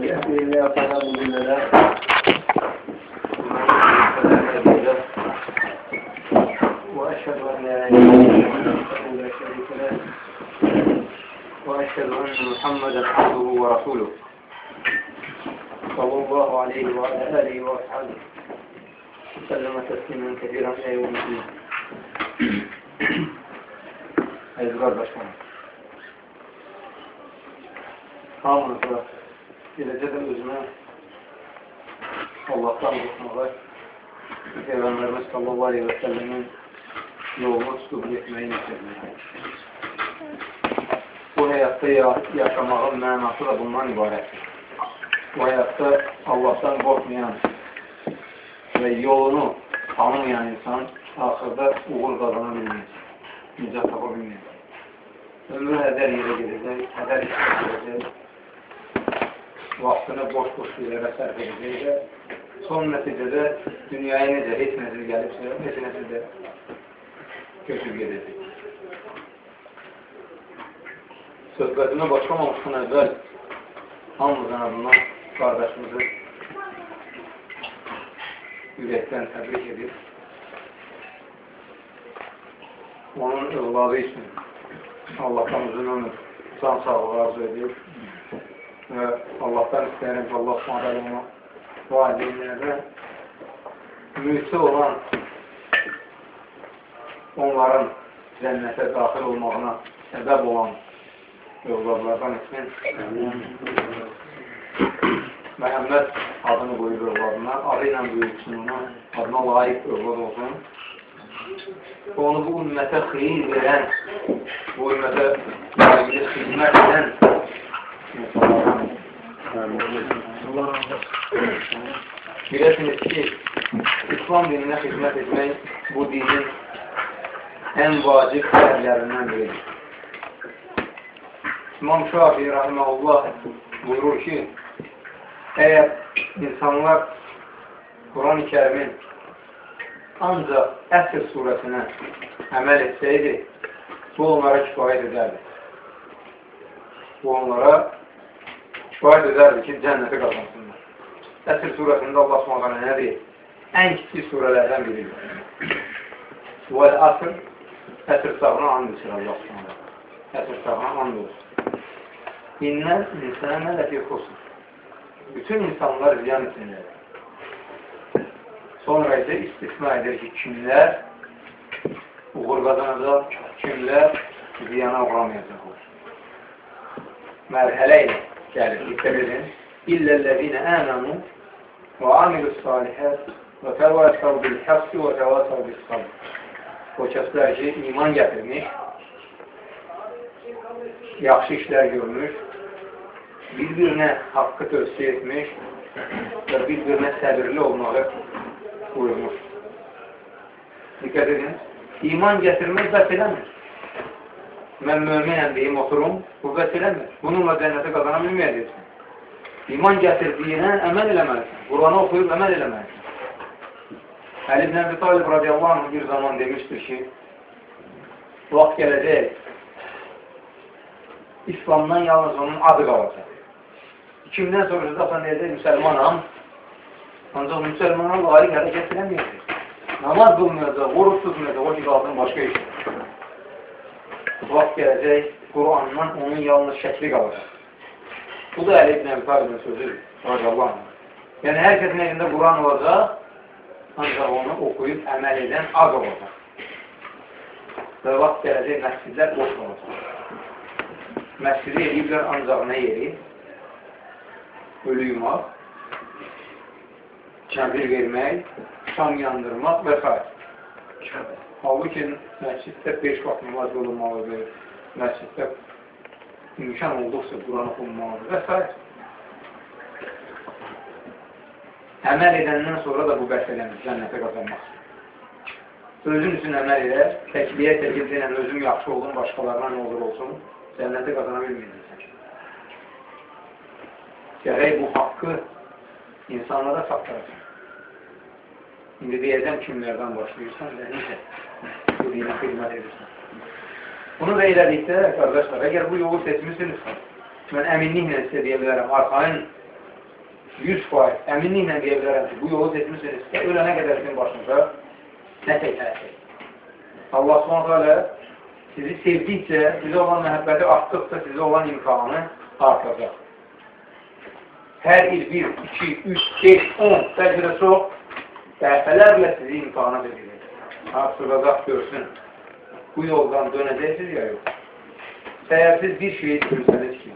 من الله فلا مضل وأشهد أن لا إله إلا الله لا شريك له وأشهد أن محمدا عبده ورسوله صلى الله عليه وعلى آله وأصحابه وسلم تسليما كثيرا إلى يوم الدين أيها الغرب أشكرك 好，我们说。Geləcə də özünə Allahdan qorxmağa, Peyğəmbərimiz sallallahu aleyhi və səlləmin yolunu tutub getməyi nəsədir. Bu həyatda yaşamağın mənası da bundan ibarətdir. Bu həyatda Allahdan qorxmayan və yolunu tanımayan insan axırda uğur qazana bilməyəcək, nicat tapa bilməyəcək. Ömrü hədər yerə gedəcək, hədər işləyəcək, vaxtını boş-boş yerlərə sərf edəcək son nəticədə dünyaya necə heç nəsil gəlibsə, heç nəsil də köçüb gedəcək. Söhbətimə başlamamışdan əvvəl hamımızın adından qardaşımızı ürəkdən təbrik edir. Onun övladı üçün Allah'tan uzun ömür, can sağlığı arzu ediyor. Ve Allah'tan isterim ki Allah ona valideynlərə mühüsü olan onların cənnətə daxil olmağına səbəb olan övladlardan etsin. Məhəmməd adını qoyur övladına, adı ilə ona, adına layiq övlad olsun. Onu bu ümmətə xeyir verən, bu ümmətə layiqli xidmət edən Biləsiniz ki, İslam dininə xidmət etmək bu dinin ən vacib xərlərindən biridir. İmam Şafi rahiməhullah buyurur ki, əgər insanlar Quran-ı kərimin ancaq əsr surəsinə əməl etsəydi, bu onlara kifayət edərdi. Bu onlara kifayət edərdi ki, cənnəti qazansınlar. Əsr surəsində Allah s.ə. nə deyir? Ən kiçik surələrdən biridir. Vəl əsr, sağına and içir Allah s.ə. Əsr sağına and olsun. İnnəl insənə ləfi xusur. Bütün insanlar ziyan içindədir. Sonra isə istisna edir ki, kimlər uğur qazanacaq, kimlər ziyana uğramayacaqlar. Mərhələ ilə gəlir, dikkat edin. İllellezine amenu ve amilus salihat ve tevasav bil haqqi ve tevasav bil sabr. O kəslər ki, iman gətirmiş, yaxşı işlər görmüş, bir-birinə haqqı tövsiyə etmiş və bir-birinə səbirli olmağı buyurmuş. Dikkat edin, iman gətirmək bəs eləmir. Mən möminəm deyim, oturum, bəs eləmir. Bununla cənnəti qazana bilməyəcəksin. İman gətirdiyinə əməl eləməlisən. Quranı oxuyub əməl eləməlisən. Əli ibn Əbi Talib radiyallahu anh bir zaman demişdir ki, vaxt gələcək, İslamdan yalnız onun adı qalacaq. Kimdən soruşacaqsan deyəcək, müsəlmanam, ancaq müsəlmana layiq hərəkət eləməyəcək. Namaz qılmayacaq, vurub tutmayacaq, o ki, qalsın başqa iş. Vaxt gələcək, Qurandan onun yalnız şəkli qalacaq. Bu da Əli ibn Talibin sözüdür, radiyallahu anh. Yəni, hər kəsin elində Quran olacaq, ancaq onu oxuyub əməl edən az olacaq. Və vaxt gələcək, məscidlər boş olacaq. Məscidi eləyiblər ancaq nə yeri? Ölü yumaq, kəbir vermək, şam yandırmaq və s. Halbuki məsciddə 5 vaxt namaz qılınmalıdır, məsciddə imkan olduqsa Quran oxunmalıdır və s. Əməl edəndən sonra da bu bəs eləmir, cənnətə qazanmaq. Özün üçün əməl elə, təkliyə təkildə özüm yaxşı olun, başqalarına nə olur olsun, cənnəti qazana bilməyəcəksən. Gərək bu haqqı insanlara çatdıracaq. İndi deyəcəm kimlərdən başlayırsan və necə bu dinə xidmət edirsən. Bunu da elədikdə, qardaşlar, əgər bu yolu seçmişsinizsə, mən əminliklə sizə deyə bilərəm, arxayın 100 faiz əminliklə deyə bilərəm ki, bu yolu seçmişsinizsə, ölənə qədər sizin başınıza nə təkələcək. Allah s.ə. sizi sevdikcə, sizə olan məhəbbəti artdıqca sizə olan imkanı artacaq. Hər il 1, 2, 3, 5, 10, bəlkə də çox dəfələrlə sizi imtihana verilir. Artıracaq görsün. Bu yoldan dönəcəksiniz ya yox. Əgər siz bir şeyi düşünsəniz ki,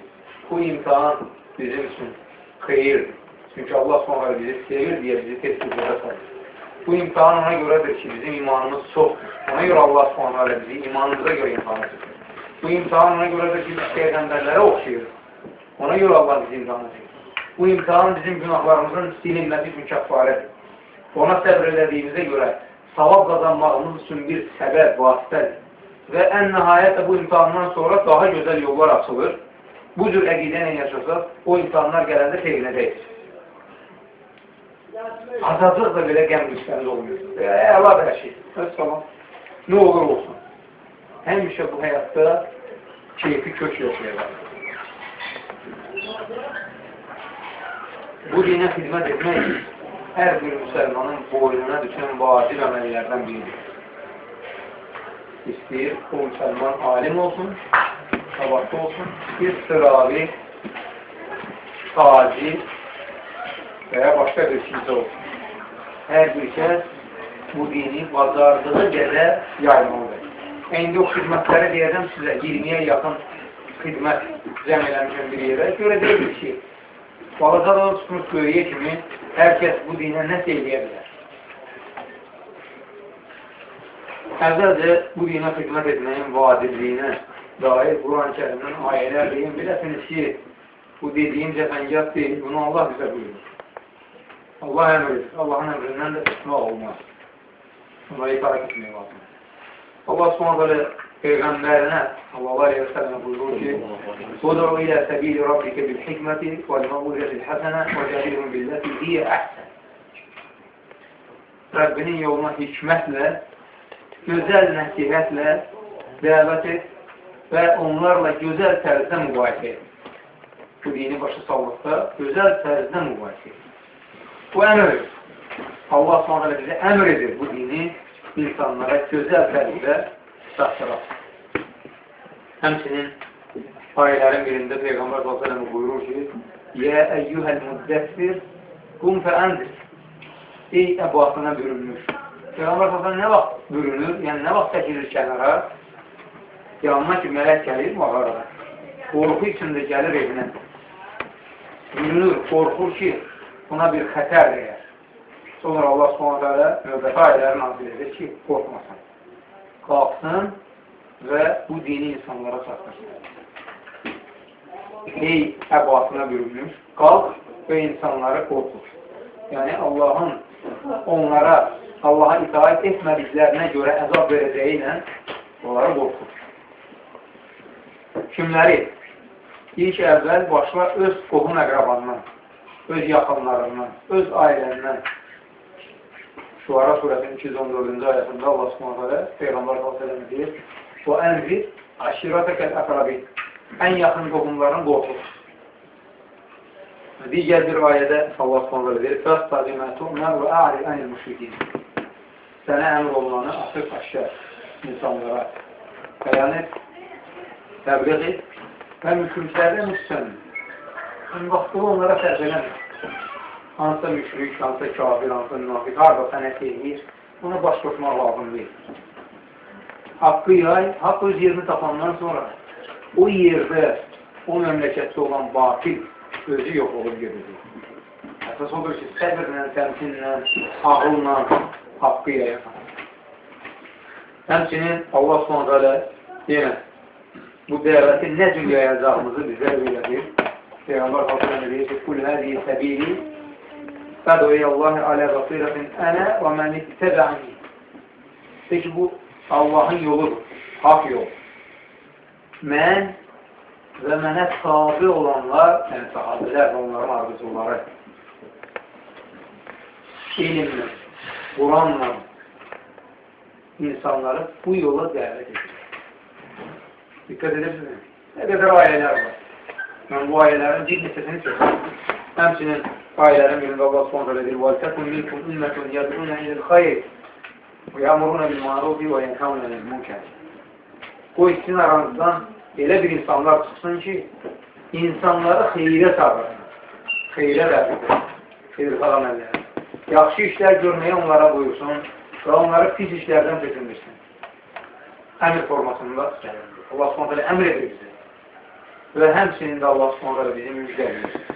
bu imtihan bizim üçün xeyirdir. Çünki Allah s.ə. bizi sevir deyə bizi tez-tezlərə salır. Bu imtihan ona görədir ki, bizim imanımız çoxdur. Ona görə Allah s.ə. bizi imanımıza görə imtihan edir. Bu imtihan ona görədir ki, biz peyğəmbərlərə oxşayırıq. Ona görə Allah bizi imtihan edir. Bu imtihan bizim günahlarımızın silinməsi üçün kəffarədir. Ona səbr edədiyimizə görə savab qazanmağımız üçün bir səbəb, vasitədir. Və ən nəhayət bu imtihandan sonra daha gözəl yollar açılır. Bu cür əqidə ilə yaşasaq, o imtihanlar gələndə sevinəcəkdir. Azacıq da belə qəm düşkəniz olmuyor. Əladır hər şey. Əssalam. Nə olur olsun. Həmişə bu həyatda keyfi kök yaşayacaq. Bu dinə xidmət etmək hər bir müsəlmanın boynuna düşən vacib əməllərdən biridir. İstəyir, o müsəlman alim olsun, savadlı olsun, bir sıravi, tacir, və ya başqa bir kimsə olsun. Hər bir kəs bu dini bacardığı qədər yaymalıdır. İndi o xidmətləri deyəcəm sizə 20-yə yaxın xidmət cəm eləmişəm bir yerə. Görə deyilir ki, balacadan tutmuş böyüyə kimi hər kəs bu dinə nəsə eləyə bilər. Əvvəlcə bu dinə xidmət etməyin vacibliyinə dair Quran-ı kərimdən ayələr deyim. Biləsiniz ki, bu dediyim cəfəngət deyil, bunu Allah bizə buyurur. Allah əmr edir. Allahın əmrindən də tutmaq olmaz. Bunları itarak etmək lazım. Allah s.ə.v. Peyğəmbərinə sallallahu aleyhi və səlləmə buyurur ki Udur ilə səbili Rabbikə bil hikməti və l-məvudətil həsənə və cəhilhum billəti diyə əhsən. Rəbbinin yoluna hikmətlə, gözəl nəsihətlə dəvət et və onlarla gözəl tərzdə mübahisə et. Bu dini başa sallıqda gözəl tərzdə mübahisə et. Bu əmr Allah s.ə.v. bizə əmr edir bu dini insanlara gözəl tərzdə çatdıraq. Həmçinin ayələrin birində Peyğəmbər s.ə.v. buyurur ki, Yə əyyuhəl müddəssir qum fəəndir. Ey əbatına bürünmüş. Peyğəmbər s.ə.v. nə vaxt bürünür, yəni nə vaxt çəkilir kənara, yanına ki, mələk gəlir mağarada. Qorxu içində gəlir evinə. Bürünür, qorxur ki, buna bir xətər deyər. Sonra Allah s.ə.v. növbəti ayələri nazil edir ki, qorxmasın. Qalxsın və bu dini insanlara çatdırsın. Ey əbatına bürünmüş, qalx və insanları qorxur. Yəni Allahın onlara Allaha itaat etmədiklərinə görə əzab verəcəyi ilə onları qorxur. Kimləri? İlk əvvəl başla öz qohum əqrabandan öz yaxınlarından, öz ailəndən. Şuara surəsinin 214-cü ayəsində Allah Subhanahu Peyğəmbər sallallahu deyir: "Və ənzir aşiratəkəl əqrabin." Ən yaxın qohumların qorxur. Digər bir ayədə Allah Subhanahu deyir: "Fəstəqi mə tu'mər və a'rid anil müşrikin." Sənə əmr olunanı açıq aşkar insanlara bəyan et, təbliğ et və müşriklərdən üstün Sən vaxtını onlara sərf eləmir. Hansısa müşrik, hansısa kafir, hansısa münafiq, harada sənət eləyir, ona baş qoşmaq lazım deyil. Haqqı yay, haqq öz yerini tapandan sonra o yerdə, o məmləkətdə olan batil özü yox olub gedəcək. Əsas odur ki, səbirlə, təmkinlə, ağılla haqqı yayasan. Həmçinin Allah s.ə.v. yenə bu dəvəti nə cür yayacağımızı bizə öyrədir. Peyğəmbər əleyhi və səlləm "Kul hadihi sabili fədu ilallahi ala basiratin ana və men ittaba'ani." Peki bu Allahın yoludur, haq yol. Mən və mənə tabi olanlar, yəni sahabələr və onların arzuları elmlə, Quranla insanları bu yola dəvət edir. Dikkat edebilirsiniz. Ne kadar ayələr var. Mən bu ayələrin bir neçəsini seçdim. Həmçinin ayələrin birində Allah subhanət edir وَلْتَكُنْ مِنْكُمْ أُمَّةٌ يَدْعُونَ إِلَى الْخَيْرِ وَيَأْمُرُونَ بِالْمَعْرُوفِ وَيَنْهَوْنَ عَنِ الْمُنكَرِ Qoy sizin aranızdan elə bir insanlar çıxsın ki, insanları xeyrə çağırsın. Xeyrə rəfidir. Xeyrxal əməlləri. Yaxşı işlər görməyə onlara buyursun və onları pis işlərdən çəkindirsin. Əmr formasında Allah s.ə.v. əmr edir bizə. Və həmçinin də Allah s.ə.v. bizi müjdəlir.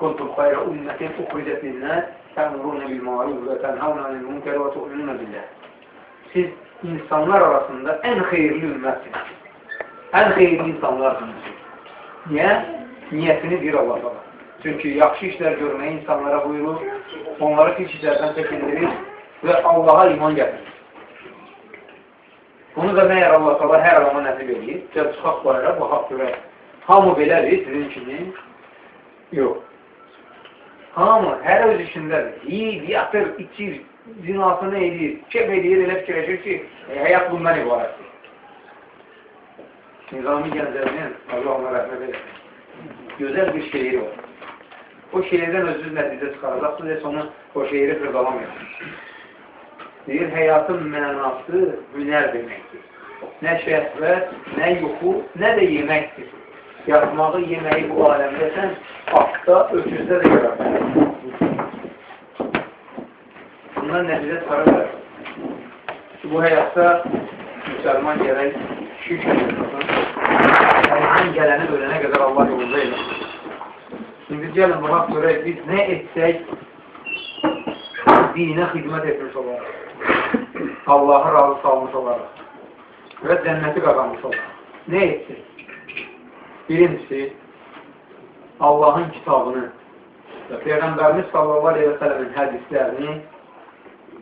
Kuntum xayrə ümmətin uxricət linnət təmurunə bil maruf və tənhavnə anil münkər və tu'minunə billah. Siz insanlar arasında ən xeyirli ümmətsiniz. Ən xeyirli insanlarsınız. Niyə? Niyyətini bir Allah var. Çünki yaxşı işlər görməyə insanlara buyurur, onları pis işlərdən çəkindirir və Allaha iman gətirir. Bunu da məyər Allah qala hər adama nəsib edir. Gəl çıxaq bayra, baxaq görək. Hamı belədir, sizin kimi? Yox. Hamı hər öz işindədir. Yiyir, yatır, içir, zinasını edir, kef edir, elə fikirləşir ki, e, həyat bundan ibarətdir. Nizami Gəncəvinin, Allah ona rəhmət edir. Gözəl bir şeiri var. O şeirdən özünüz nəticə çıxaracaqsınız, heç onu o şeiri xırdalamayasınız. Deyir, həyatın mənası hünər deməkdir. Nə şəhvət, nə yuxu, nə də yeməkdir. Yatmağı, yeməyi bu aləmdə sən akda, öküzdə də görərsən. Bundan nəticə çıxarırlar. Bu həyatda müsəlman gərək şükür etsin. Əldən gələni ölənə qədər Allah yolunda eləsin. Şimdi gəlin, baxaq görək, biz nə etsək, dinə xidmət etmiş olaraq. Allah'a razı salmış olaraq və cənnəti qazanmış olaraq. Nə etsin? Birincisi, Allahın kitabını və Peyğəmbərimiz sallallahu aleyhi və sələmin hədislərini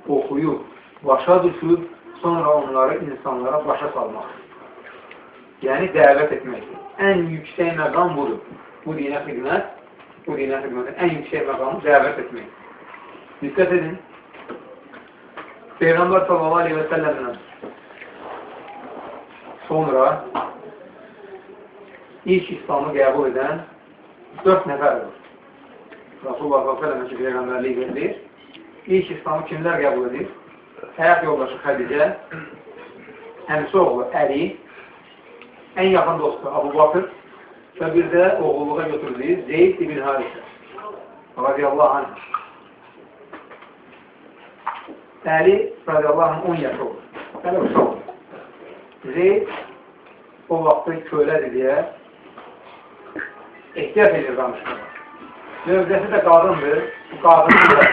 oxuyub, başa düşüb, sonra onları insanlara başa salmaq. Yəni, dəvət etməkdir. Ən yüksək məqam budur. Bu dinə xidmət, bu dinə xidmətin ən yüksək məqamı dəvət etmək. Diqqət edin. Peyğəmbər sallallahu aleyhi və səlləmdən sonra ilk İslamı qəbul edən dörd nəfər var. Rasulullah aleyhi ki, Peyğəmbərliyi verilir. İlk İslamı kimlər qəbul edir? Həyat yoldaşı Xədicə, əmsi oğlu Əli, ən yaxın dostu Abu Bakır və bir də oğulluğa götürülür Zeyd ibn Harisə radiyallahu anh. Əli radiyallahu anh 10 yaşı olur. Hələ uşaq olur. Zeyd o vaxtı kölədir deyə ehtiyat edir danışmağa. Mövzəsi də qadındır. Bu qadın da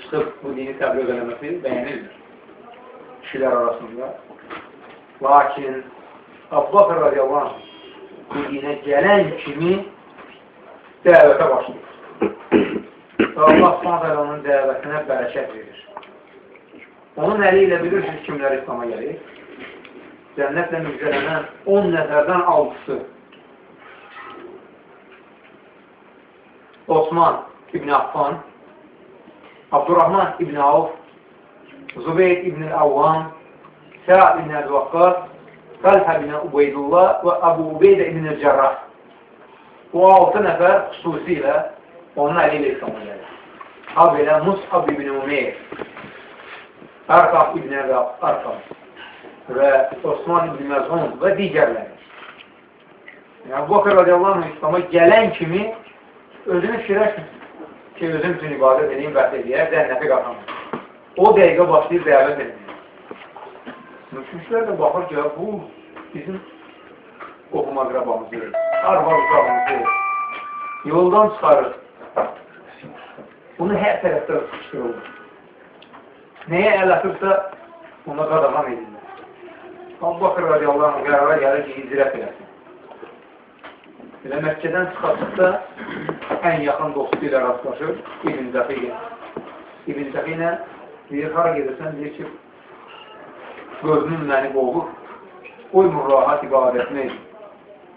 çıxıb bu dini təbliğ eləməsi bəyənildir. Kişilər arasında. Lakin Abbaqır radiyallahu anh bu dinə gələn kimi dəvətə başlayır. Və Allah s.ə.v. onun dəvətinə bərəkət verir. Onun əli ilə bilirsiniz kimlər İslam'a gəlir? Cənnətlə müjdələnən 10 nəfərdən 6-sı. Osman İbn Affan, Abdurrahman İbn Avf, Zübeyir İbn Avvam, Sa'd İbn Əl-Vaqqas, Talha İbn Ubeydullah və Abu Ubeydə İbn Cərrah. Bu 6 nəfər xüsusilə onun əli ilə İslam'a gəlir. Ha belə Mus'ab İbn Umeyr, Ərqaq İbn Ərqaq və Osman İbn Məzun və digərləri. Yəni, Bakır radiyallahu anh İslam'a kimi özünü fikirləşmir ki, özüm üçün ibadət edeyim, vət edəyəm, cənnəti qazanır. O dəqiqə başlayıb dəvət etmir. Müşriklər də baxır ki, bu bizim qohum akrabamızdır, arvad uşağımızdır, yoldan çıxarır. Bunu hər tərəfdə sıxışdırılır. Nəyə əl atırsa, ona qadağan edirlər. Abu Bakır radiyallahu anh qərara gəlir ki, hicrət eləsin. Elə Məkkədən çıxartıqda ən yaxın dostu ilə rastlaşır İbn Zəfiyyə. İbn Zəfiyyə deyir, hara gedirsən, deyir ki, gözünün məni qovur, qoymur rahat ibadətini,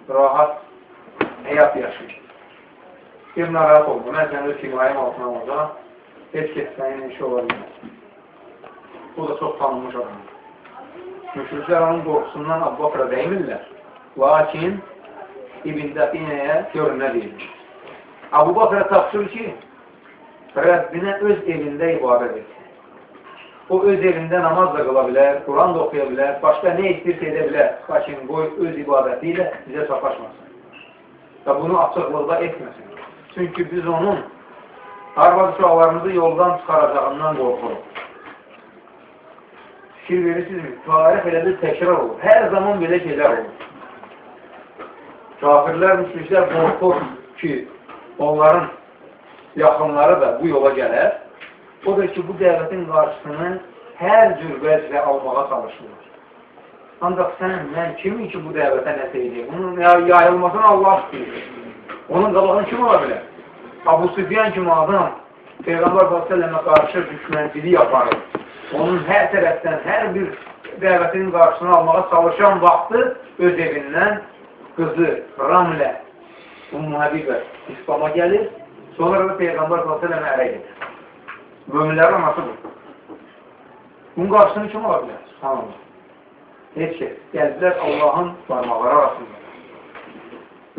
rahat həyat yaşayır. Bir narahat oldu, mən səni öz himayəm altına olacaq, heç kəs sənin işi ola bilməz. Bu da çox tanınmış adamdır. Müşriklər onun qorxusundan Abbaqra dəymirlər. Lakin İbn Dəfinəyə görünə deyilmiş. Abu Bakr'a tapşır ki, Rəbbinə öz evində ibadət etsin. O öz evində namaz da qıla bilər, Quran da oxuya bilər, başqa nə istəyirsə edə bilər. Lakin qoy öz ibadəti ilə bizə sataşmasın. Və bunu açıqlıqda etməsin. Çünki biz onun arvad uşaqlarımızı yoldan çıxaracağından qorxuruq. Fikir verirsinizmi? Tarix elədir, təkrar olur. Hər zaman belə şeylər olur. Kafirlər, müşriklər qorxur ki, onların yaxınları da bu yola gələr. O da ki, bu dəvətin qarşısını hər cür vəzlə almağa çalışırlar. Ancaq sən, mən kimin ki, bu dəvətə nəsə edeyim? Bunun yayılmasını Allah istəyir. Onun qabağını kim ola bilər? Abu Süfyan kimi adam Peyğəmbər s.ə.və qarşı düşmənçiliyi yaparır. Onun hər tərəfdən, hər bir dəvətinin qarşısını almağa çalışan vaxtı öz evindən qızı Ramlə Ummu Həbibə İslam'a gəlir. Sonra da Peyğəmbər s.ə.və ərə gedir. Möminlərin anasıdır. Bunun qarşısını kim ola bilər? Subhanallah. Heç şey. Gəldilər Allahın barmaqları arasında.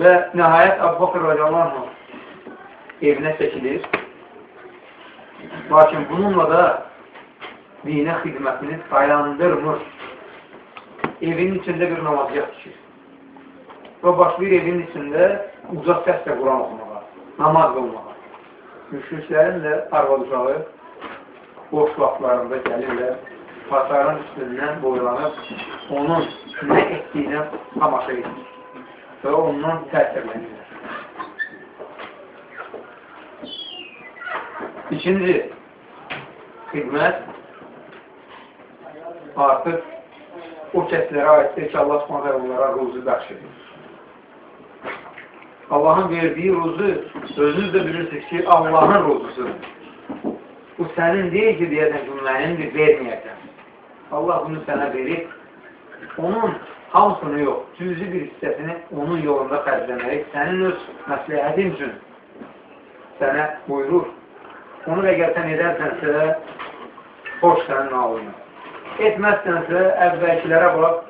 Və nəhayət Abu Bakır radiyallahu evinə çəkilir. Lakin bununla da dinə xidmətini dayandırmır. Evinin içində bir namazgah tikir. Və başlayır evinin içində uzaq səslə Quran oxumağa, namaz qılmağa. Müşriklərin də arvad uşağı boş vaxtlarında gəlirlər, pasarın üstündən boylanıb onun nə etdiyinə tamaşa edir və ondan təsirlənirlər. İkinci, xidmət artıq o kəslərə aiddir ki, Allah s.ə. onlara ruzu bəxş edir. Allahın verdiyi ruzu, özünüz də bilirsiniz ki, Allahın ruzusudur. Bu sənin deyil ki, deyəsən ki, mənimdir, verməyəcəm. Allah bunu sənə verib, onun hamısını yox, cüzi bir hissəsini onun yolunda xərcləməyik, sənin öz məsləhətin üçün sənə buyurur. Onu əgər sən edərsənsə, xoş sənin alını. Etməzsənsə, əvvəlkilərə bax,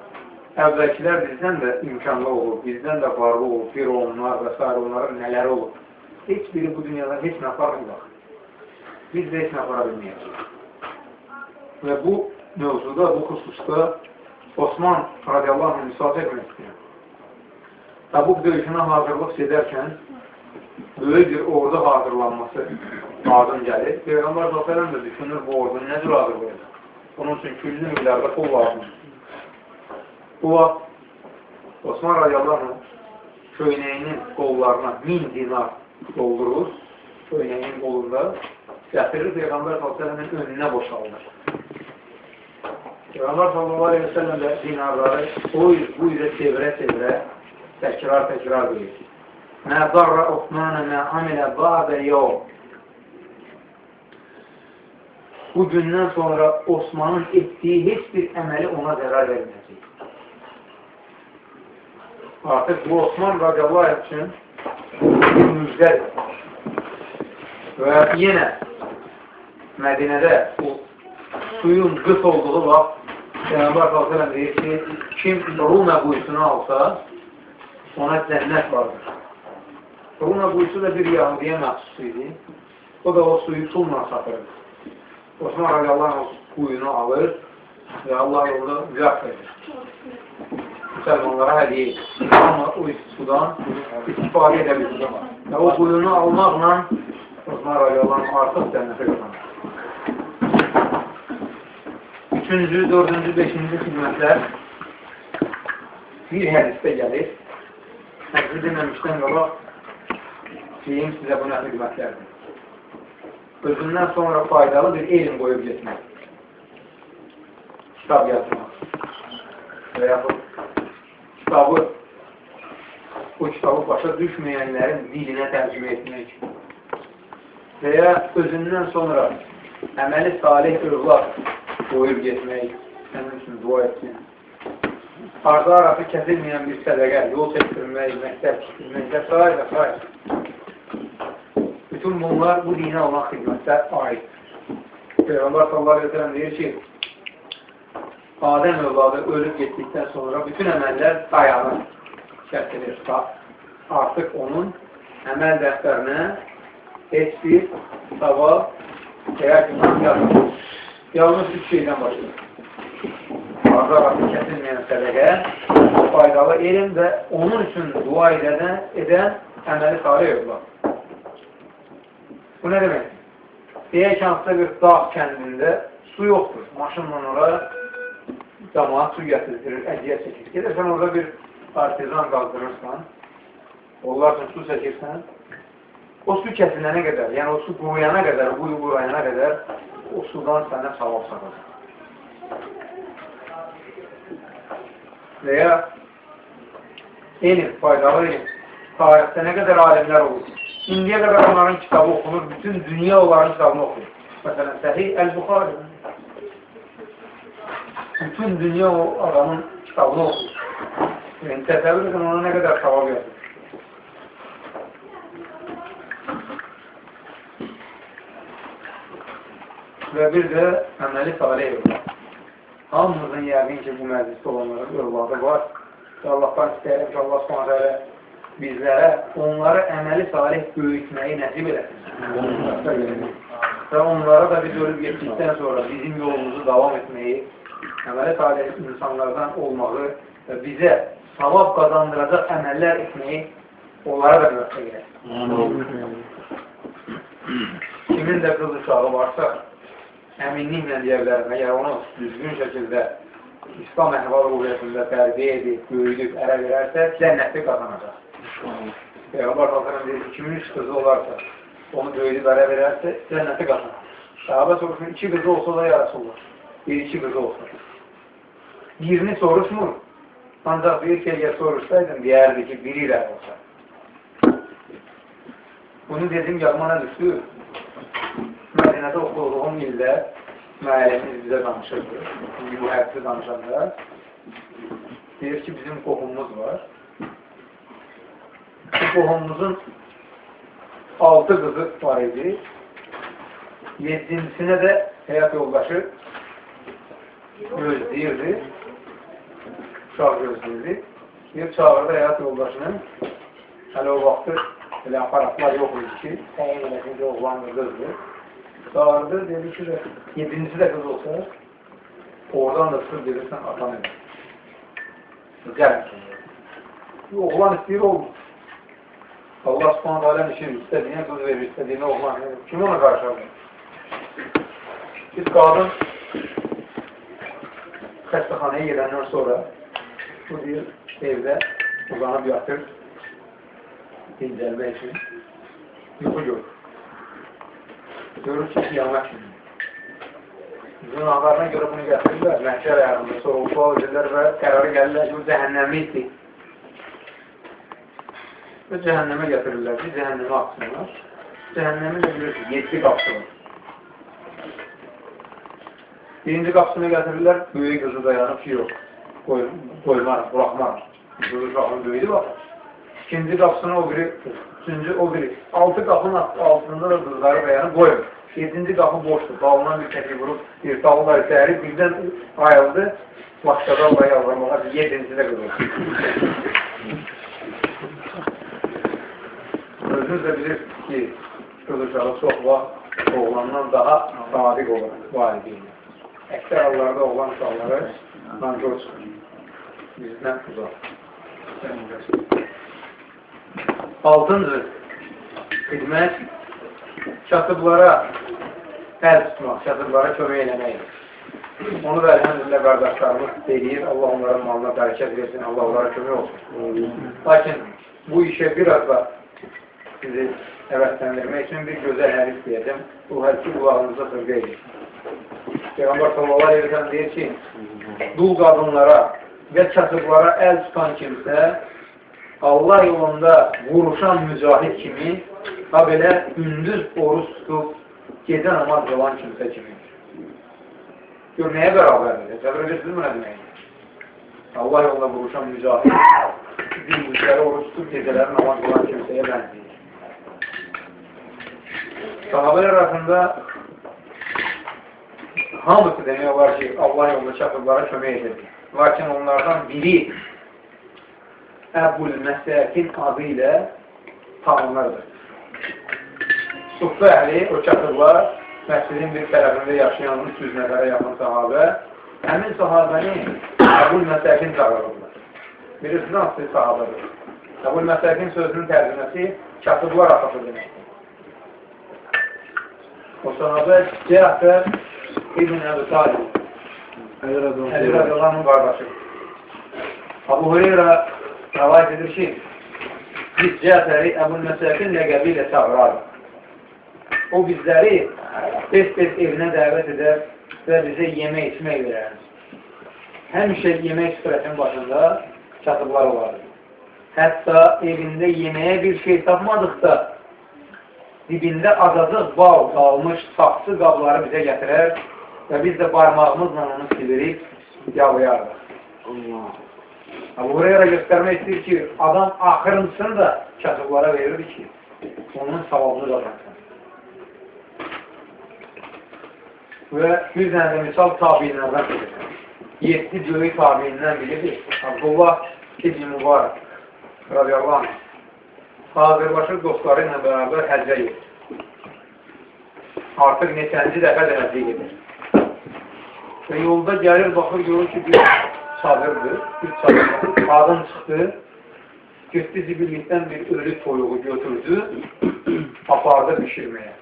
əvvəlkilər bizdən də imkanlı olur, bizdən də varlı olur, bir onlar və s. onların nələri olur. Heç biri bu dünyada heç nə aparmıyor. Biz də heç nə apara bilməyəcək. Və bu mövzuda, bu xüsusda Osman radiyallahu anh misafə etmək istəyir. Tabuk döyüşünə hazırlıq edərkən böyük bir ordu hazırlanması lazım gəlir. Peyğəmbər Zafərən də düşünür bu ordunu nə cür hazırlayacaq? Bunun üçün küllü milyarda pul lazımdır. Bu vaxt Osman radiyallahu köynəyinin qollarına min dinar doldurur, köynəyinin qolunda gətirir Peyğəmbər s.ə.v-in önünə boşaldır. Peyğəmbər s.ə.v də dinarları o il, bu ilə çevirə-çevirə təkrar-təkrar deyir. Mə darra Osmanə mə amilə badə yox. Bu gündən sonra Osmanın etdiyi heç bir əməli ona zərər verməyəcək. Artıq bu Osman radiyallahu anh üçün bir müjdədir. Və yenə Mədinədə o suyun qıt olduğu vaxt Peyğəmbər s.ə.v deyir ki, kim Rumə quyusunu alsa, ona cənnət vardır. Rumə quyusu da bir Yahudiyə məxsus idi. O da o suyu pulla satırdı. Osman radiyallahu anh quyunu alır və Allah yolunda ziyaq verir müsəlmanlara hədiyyə edir. Amma o sudan istifadə edə bilir. Və o quyunu almaqla Osman radiyallahu artıq cənnətə qazanır. Üçüncü, dördüncü, beşinci xidmətlər bir hədisdə gəlir. Hədisi deməmişdən qabaq deyim sizə bu nə xidmətlərdir. Özündən sonra faydalı bir elm qoyub getmək. Kitab yazmaq. Və yaxud kitabı o kitabı başa düşməyənlərin dilinə tərcümə etmək və ya özündən sonra əməli salih övlad qoyub getmək, sənin üçün dua etsin. Arda arası kəsilməyən bir sədəqə, yol çəkdirmək, məktəb tikdirmək və s. və s. Bütün bunlar bu dinə olan xidmətlər aid. Peyğəmbər sallallahu aleyhi ve sellem deyir ki, Adəm övladı ölüb getdikdən sonra bütün əməllər dayanır, kəsilir, artıq onun əməl dəftərinə heç bir savab veya günah yazılır. Yalnız üç şeydən başlayır. Arzu arası kəsilməyən sədəqə, faydalı elm və onun üçün dua edən, edən əməli salih yollar. Bu nə demək? Deyək hansısa bir dağ kəndində su yoxdur. Maşınla ora camaat su gətirir, əziyyət çəkir. Gedirsən orada bir partizan qaldırırsan, onlar üçün su çəkirsən, o su kəsilənə qədər, yəni o su quruyana qədər, quyu quruyana qədər o sudan sənə savab sağlar. Və ya elm, faydalı elm, tarixdə nə qədər alimlər olur. İndiyə qədər onların kitabı oxunur, bütün dünya onların kitabını oxuyur. Məsələn, Səhih Əl-Buxari. Bütün dünya o adamın kitabını oxuyur. Yəni, təsəvvür edin ona nə qədər savab yazır. Və bir də əməli salih övlad. Hamımızın yəqin ki, bu məclisdə olanların övladı var. Allahdan istəyirəm ki, Allah s.ə. bizlərə onları əməli salih böyütməyi nəsib eləsin. Və onlara da biz ölüb getdikdən sonra bizim yolumuzu davam etməyi, əməli salih insanlardan olmağı və bizə savab qazandıracaq əməllər etməyi onlara da müvəffəq eləsin. Kimin də qız uşağı varsa, əminliklə deyə bilərəm, əgər onu düzgün şəkildə İslam əhval ruhiyyətində tərbiyə edib, böyüdüb, ərə verərsə, cənnəti qazanacaq. Peyğəmbər Sallallahu deyir ki, kimin üç qızı olarsa, onu böyüdüb, ərə verərsə, cənnəti qazanacaq. Sahabə soruşur, iki qızı olsa da yarasılır. Bir, iki qızı olsa. Birini soruşmur. Ancaq bir ki, əgər soruşsaydın, deyərdi ki, biri ilə olsa. Bunu dedim, yağmana düşdü. Mədinədə oxuduğum ildə müəllimimiz bizə danışırdı. Bu hədisi danışanda deyir ki, bizim qohumumuz var. Bu qohumumuzun altı qızı var idi. Yedincisine də həyat yoldaşı gözləyirdi. Uşaq gözləyirdi. Bir çağırdı həyat yoldaşını. Hələ o vaxtı elə aparatlar yox idi ki, təyin eləsin ki, oğlan qızdır. Çağırdı, dedi ki, yedincisi də qız olsa, oradan da sır verirsən, atan edir. Gəlin. Oğlan istəyir, olmur. Allah subhanət aləm işin istədiyinə qız verir, istədiyinə oğlan verir. Kim ona qarşı alır? Biz qadın xəstəxanaya gedəndən sonra bu deyir, evdə uzanıb yatır, dincəlmək üçün yuxu görür. Görür ki, qiyamət günü. Günahlarına görə bunu gətirirlər, məhşər ayağında sorğu-sual edirlər və qərarı gəlirlər ki, bu cəhənnəmlikdir. Və cəhənnəmə gətirirlər ki, cəhənnəmə atsınlar. Cəhənnəmin də bilirsiniz, yetki qapısı var. Birinci qapısını gətirirlər, böyük qızı dayanıb ki, qoy, qoymar, buraxmar. Qızı uşağın böyüdü var. İkinci qapısını o biri Üçüncü o biri. Altı qapının altında da qızları dayanıb qoyur. Yedinci qapı boşdur. Dalından bir təki vurub, bir dallar səhəri birdən ayıldı. Başqada Allah yalvarmağa yedinci də qılır. Özünüz də bilirsiniz ki, qız uşağı çox vaxt oğlandan daha sadiq olur valideynlər. Əksər hallarda oğlan uşaqları nankör çıxır. Bizdən uzaq. Altıncı, xidmət çatıblara əl tutmaq, çatıblara kömək eləmək. Onu da əlhəmdülillah qardaşlarımız deyir, Allah onların malına bərəkət versin, Allah onlara kömək olsun. Lakin bu işə biraz da sizi əvəzləndirmək üçün bir gözəl hədis deyəcəm. Bu hədisi qulağınıza sırqa edin. Peyğəmbər sallallahu aleyhi ve sellem deyir ki, dul qadınlara və çatıblara əl tutan kimsə Allah yolunda vuruşan mücahid kimi, ha belə gündüz oruç tutub, gecə namaz qılan kimsə kimi. Gör, nəyə bərabərdir? Səbir edirsiniz mi nə deməkdir? Allah yolunda vuruşan mücahid, gündüzləri oruç tutub, gecələri namaz qılan kimsəyə bənzəyir. Sahabələr arasında hamısı demək olar ki, Allah yolunda çapırlara kömək edir. Lakin onlardan biri Əbul Məsəkin adı ilə tanınırdı. Suffə əhli, o çatıqlar, məscidin bir tərəfində yaşayan 300 nəfərə yaxın sahabə, həmin sahabəni Əbul Məsəkin çağırırlar. Bilirsiniz, hansı sahabədir? Əbul Məsəkin sözünün tərcüməsi çatıqlar atası deməkdir. O sahabə Cəhfər İbn Əbu Talib Əli Radiyallahu qardaşı. Abu Hureyra rəvayət edir ki, biz Cəhfəri Əbul Məsəkin ləqəbi ilə çağırarıq. O bizləri tez-tez evinə dəvət edər və bizə yemək içmək verər. Həmişə yemək süfrəsinin başında çatıqlar olardı. Hətta evində yeməyə bir şey tapmadıqda dibində azacıq bal qalmış saxsı qabları bizə gətirər və biz də barmağımızla onu sivirib yalayardıq. Abu Hureyra göstərmək istəyir ki, adam axırıncısını da çatıqlara verirdi ki, onun savabını qazansın. və bir dənə də misal tabiyinlərdən bilir. Yeddi böyük tabiyindən biridir. Abdullah İbn Mübarək radiyallahu anh hazırlaşır dostları ilə bərabər həccə gedir. Artıq neçənci dəfə də həccə gedir. Və yolda gəlir, baxır, görür ki, bir çadırdır, bir çadırdır. Qadın çıxdı, getdi zibillikdən bir ölü toyuğu götürdü, apardı pişirməyə.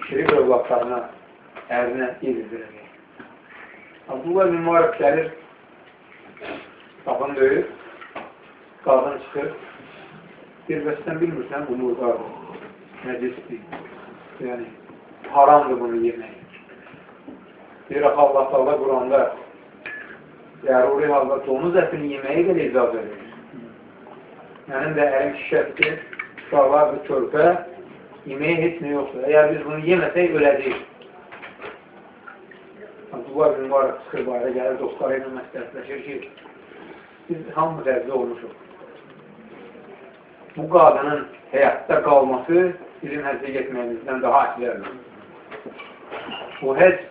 Pişirib övladlarına ərinə yedirir. Abdullah bin Muharib gəlir, qapını döyür, qadın çıxır, bir və sən bilmirsən, bu murdardır, nəcisdir, yəni haramdır bunu yemək. Deyir, Allah Allah Quranda zəruri halda donuz ətini yeməyi belə icazə verir. Mənim də əlim şişətdir, uşaqlar, körpə, yeməyə heç nə yoxdur. Əgər biz bunu yeməsək, öləcəyik. Abdullah bin Mübarək çıxır bayra gəlir, dostları ilə məsləhətləşir ki, biz hamı rəzli olmuşuq. Bu qadının həyatda qalması bizim həccə getməyimizdən daha əslərdir. Bu həcc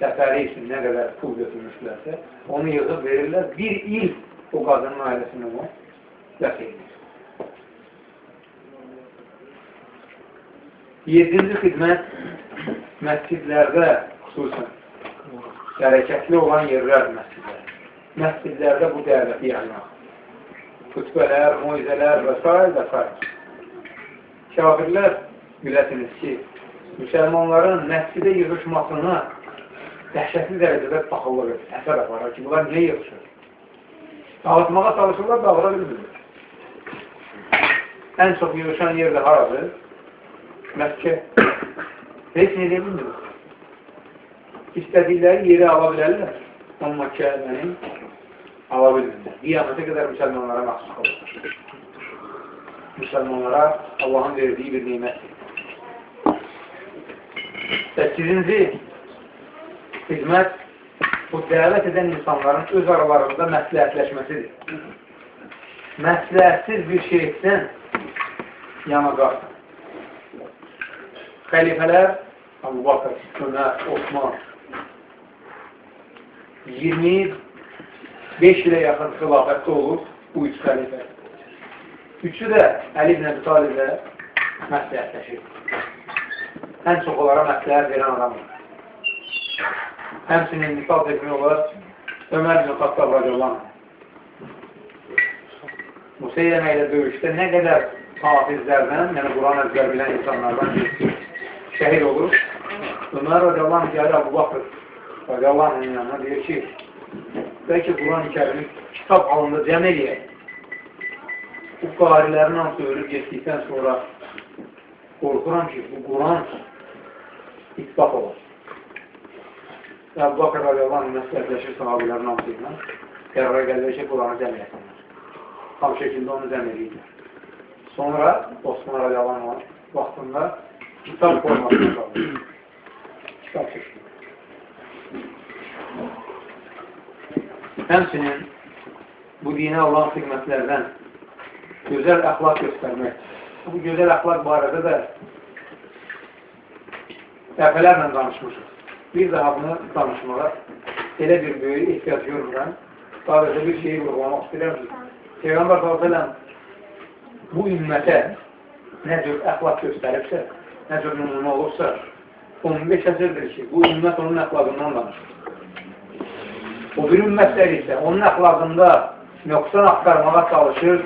səfəri üçün nə qədər pul götürmüşlərsə, onu yığıb verirlər, bir il o qadının ailəsindən o dəf edilir. Yedinci xidmət məscidlərdə xüsusən hərəkətli olan yerlər məscidlər. Məscidlərdə bu dəvəti yaymaq. Xütbələr, moizələr və s. və s. Kafirlər biləsiniz ki, müsəlmanların məscidə yığışmasına dəhşətli dərəcədə baxıllıq edir, əsər aparır ki, bunlar niyə yığışır? Dağıtmağa çalışırlar, dağıra bilmirlər. Ən çox yığışan yer də haradır? Məkkə. Heç nə edə bilmirlər istədikləri yeri ala bilərlər. Amma Kəbəni ala bilmirlər. Qiyamətə qədər müsəlmanlara məxsus qalır. Müsəlmanlara Allahın verdiyi bir nimətdir. Səkizinci xidmət bu dəvət edən insanların öz aralarında məsləhətləşməsidir. Məsləhətsiz bir şey etsən, yana qalsın. Xəlifələr Abu Bakır, Ömər, Osman, 25 ilə yaxın xilafətdə olub bu üç xəlifə. Üçü də Əli ibn Əbi Taliblə məsləhətləşir. Ən çox onlara məsləhət verən adamdır. Həmsinin misal çəkmək olar Ömər ibn Xattab radiyallahu Museyləmə ilə döyüşdə nə qədər hafizlərdən, yəni Quran əzbər bilən insanlardan şəhid olur. Ömər radiyallahu gəlir Abu Bakır radiyallahu anhın yanına deyir ki, bəlkə Quran-ı kərimi kitab halında cəm eləyək. Bu qarilərin hamısı ölüb getdikdən sonra qorxuram ki, bu Quran ittifaq olur. Və Əbu Bakır radiyallahu anh məsləhətləşir sahabilərin hamısı ilə. Qərara gəlir ki, Quranı cəm eləyəsinlər. Tam şəkildə onu cəm eləyirlər. Sonra Osman radiyallahu anh vaxtında kitab formasına qalır. Kitab çəkir. Həmçinin bu dinə olan xidmətlərdən gözəl əxlaq göstərmək. Bu gözəl əxlaq barədə də dəfələrlə danışmışıq. Bir daha bunu danışmağa elə bir böyük ehtiyac görmürəm. Sadəcə bir şeyi vurğulamaq istəyirəm ki, Peyğəmbər s.ə.v bu ümmətə nə cür əxlaq göstəribsə, nə cür nümunə olursa, 15 əsrdir ki, bu ümmət onun əxlaqından danışır. O bir ümmətlər isə onun əxlaqında nöqsan axtarmağa çalışır,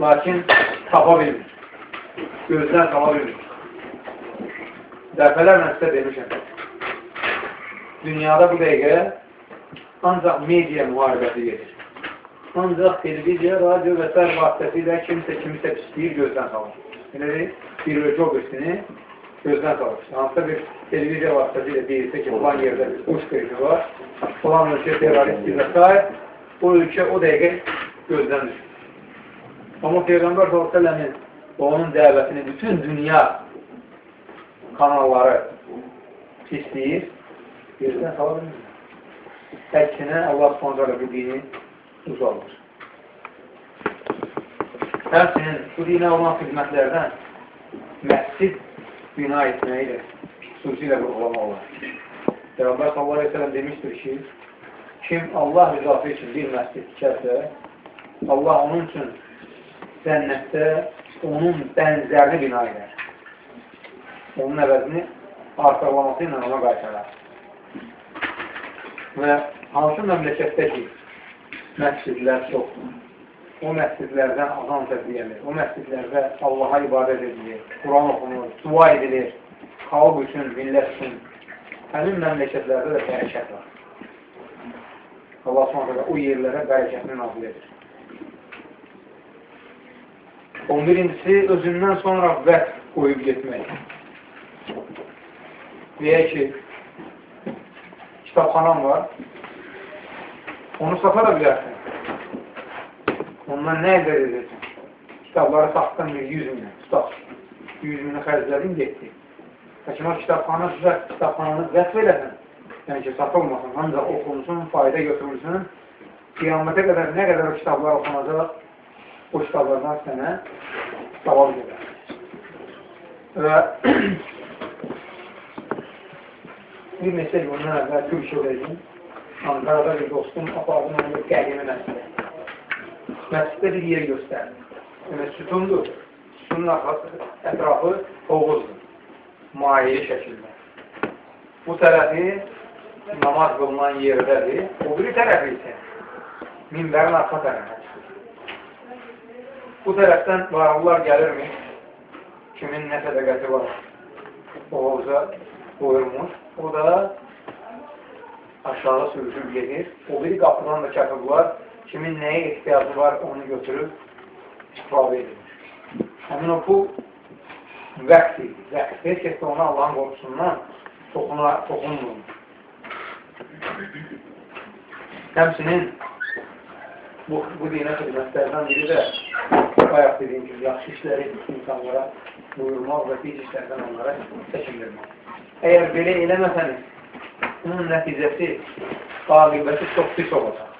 lakin tapa bilmir. Gözdən tapa bilmir. Dəfələrlə sizə demişəm. Dünyada bu dəqiqə ancaq media müharibəsi gedir. Ancaq televiziya, radio və s. vasitəsilə kimsə kimsə pisləyir, gözdən salır. Elədir, bir ölkə o birisini gözdən salır. Bir televiziya vasitəsilə deyilsə ki, falan yerdə uç qeyri var, falan ölkə terroristdir və. O ölkə o dəqiqə gözdən düşür. Amma Peyğəmbər s.ə.v-in və onun dəvətini bütün dünya kanalları pisləyir, gözdən sala bilmir. Əksinə Allah s.ə.v bu dini uzalır. Həmçinin bu dinə olan xidmətlərdən məscid bina etməyi də xüsusilə vurğulamaq olar. Peyğəmbər s.ə.v demişdir ki, kim Allah rızası üçün bir məscid tikərsə, Allah onun üçün cənnətdə onun bənzərini bina edər. Onun əvəzini artırlaması ilə ona qaytarar. Və hansı məmləkətdə ki, məscidlər çoxdur, o məscidlərdən azam təbliğəlir, o məscidlərdə Allaha ibadət edilir, Quran oxunur, dua edilir, xalq üçün, millət üçün, həmin məmləkətlərdə də bərəkət var. Allah s.ə. o yerlərə bərəkətini nazil edir. 11-incisi özündən sonra vət qoyub getmək. Deyək ki, kitabxanam var, onu sata da bilərsən. Ondan nə əldə edəcəksən? Kitabları satdın 100 minə, tutaq. 100 minə xərclədin, getdi. Lakin o kitabxana sizə kitabxananı vət verəsən, yəni ki, satılmasın, ancaq oxunsun, fayda götürülsün, qiyamətə qədər nə qədər o kitablar oxunacaq, o kitablardan sənə savab edər. Və bir il bundan əvvəl Türkiyədəydim. Ankarada bir dostum apardım onu bir qədimi məsələ. Məsciddə bir yer göstərdi. Yəni, sütundur. Sütunun ətrafı hovuzdur. Maili şəkildə. Bu tərəfi namaz qılınan yerdədir. O biri tərəfi isə minbərin arxa tərəfi. Bu tərəfdən varlılar gəlirmi? Kimin nə sədəqəsi var? O hovuza qoyulmuş. O da aşağı sürüşüb gedir. O biri qapıdan da kəfirlər kimin nəyə ehtiyacı var onu götürüb istifadə edilir. Həmin o pul vəqt idi. Vəqt. Heç kəs də ona Allahın qorxusundan toxunmur. Həmsinin bu, bu dinə xidmətlərdən biri də bayaq dediyim kimi, yaxşı işləri insanlara buyurmaq və pis işlərdən onlara çəkindirmək. Əgər belə eləməsəniz, bunun nəticəsi, aqibəti çox pis olacaq.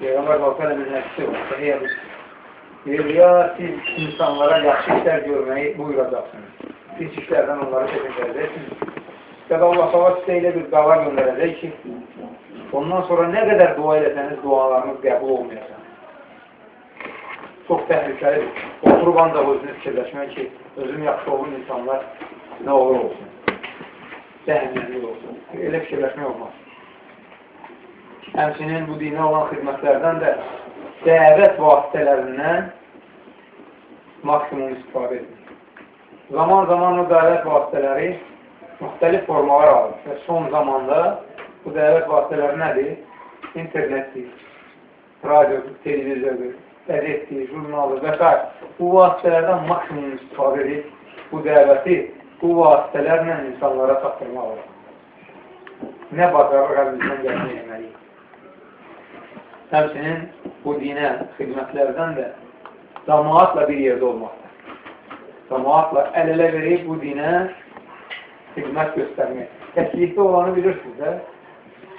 Peyğəmbər Qalqələmin hədisi var, səhiyyə deyir, ya siz insanlara yaxşı işlər görməyi buyuracaqsınız, pis işlərdən onları çəkindirəcəksiniz. Ya da Allah sava sizə elə bir qala göndərəcək ki, ondan sonra nə qədər dua eləsəniz, dualarınız qəbul olmayacaq çox təhlükəlidir. Oturub ancaq özünü fikirləşmək ki, özüm yaxşı olun insanlar nə olur olsun. Cəhənnəmlik olsun. Elə fikirləşmək olmaz. Həmçinin bu dinə olan xidmətlərdən də dəvət vasitələrindən maksimum istifadə edilir. Zaman-zaman o dəvət vasitələri müxtəlif formalar alır və son zamanda bu dəvət vasitələri nədir? İnternetdir, radiodur, televiziyadır, qəzetdir, jurnalı və s. Bu vasitələrdən maksimum istifadə edib, bu dəvəti bu vasitələrlə insanlara çatdırmaq olur. Nə bacarıq əlimizdən gəlmək etməliyik. Həmçinin bu dinə xidmətlərdən də cəmaatla bir yerdə olmaqdır. Cəmaatla əl-ələ verib bu dinə xidmət göstərmək. Təklikdə olanı bilirsiniz də,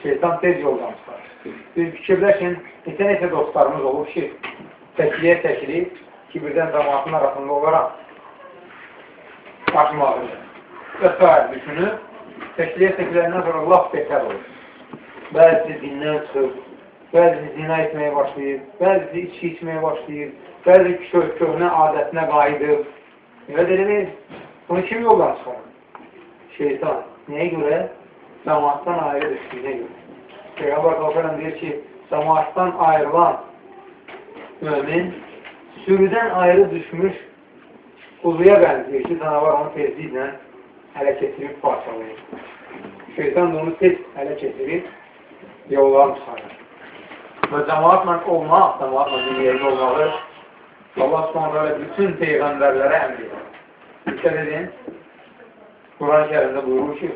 şeytan tez yoldan çıxar. Bir fikirləşin, neçə-neçə dostlarımız olur ki, təkliyə təklif ki, birdən cəmatın arasında olaraq başmağıdır. Və s. düşünür, təkliyə təklərindən sonra laf betər olur. Bəzisi dindən çıxır, bəzisi zina etməyə başlayır, bəzisi içki içməyə başlayır, bəzi kö köhnə adətinə qayıdıb. Elə deyilir, bunu kim yoldan çıxarır? Şeytan. Nəyə görə? Cəmaatdan ayrı düşdüyünə görə. Peyğəmbər Qalqaran deyir ki, cəmaatdan ayrılan mümin sürüdən ayrı düşmüş quzuya bənzəyir ki, canavar onu tezliklə ələ keçirib parçalayır. Şeytan da onu tez ələ keçirib yollarını çıxarır. Və cəmaatla olmaq, cəmaatla bir yerdə olmağı Allah s.ə.v. bütün peyğəmbərlərə əmr edir. Dikkat edin, Quran-ı kərimdə buyurur ki,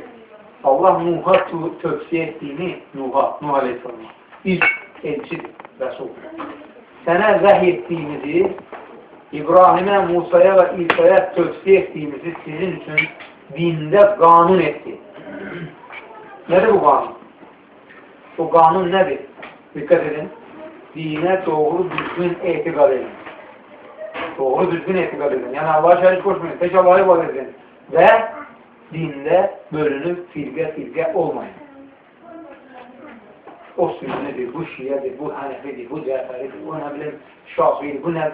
Allah Nuh'a tövsiyə etdiyini, Nuh'a, Nuh Aleyhisselam'a, ilk elçidir, Rəsul. Sənə vəhy etdiyimizi, İbrahimə, Musaya və İsa'ya tövsiyə etdiyimizi sizin üçün dində qanun etdi. Nədir bu qanun? Bu qanun nədir? Dikkat edin. Dinə doğru düzgün etiqad edin. Doğru düzgün etiqad edin. Yəni Allah'a şərik koşmayın. Tek Allah'a ibad edin. Və dində bölünüb firqə-firqə olmayın. O sünnidir, bu şiyədir, bu hənəfidir, bu cəfəridir, bu nə bilim şafidir, bu nə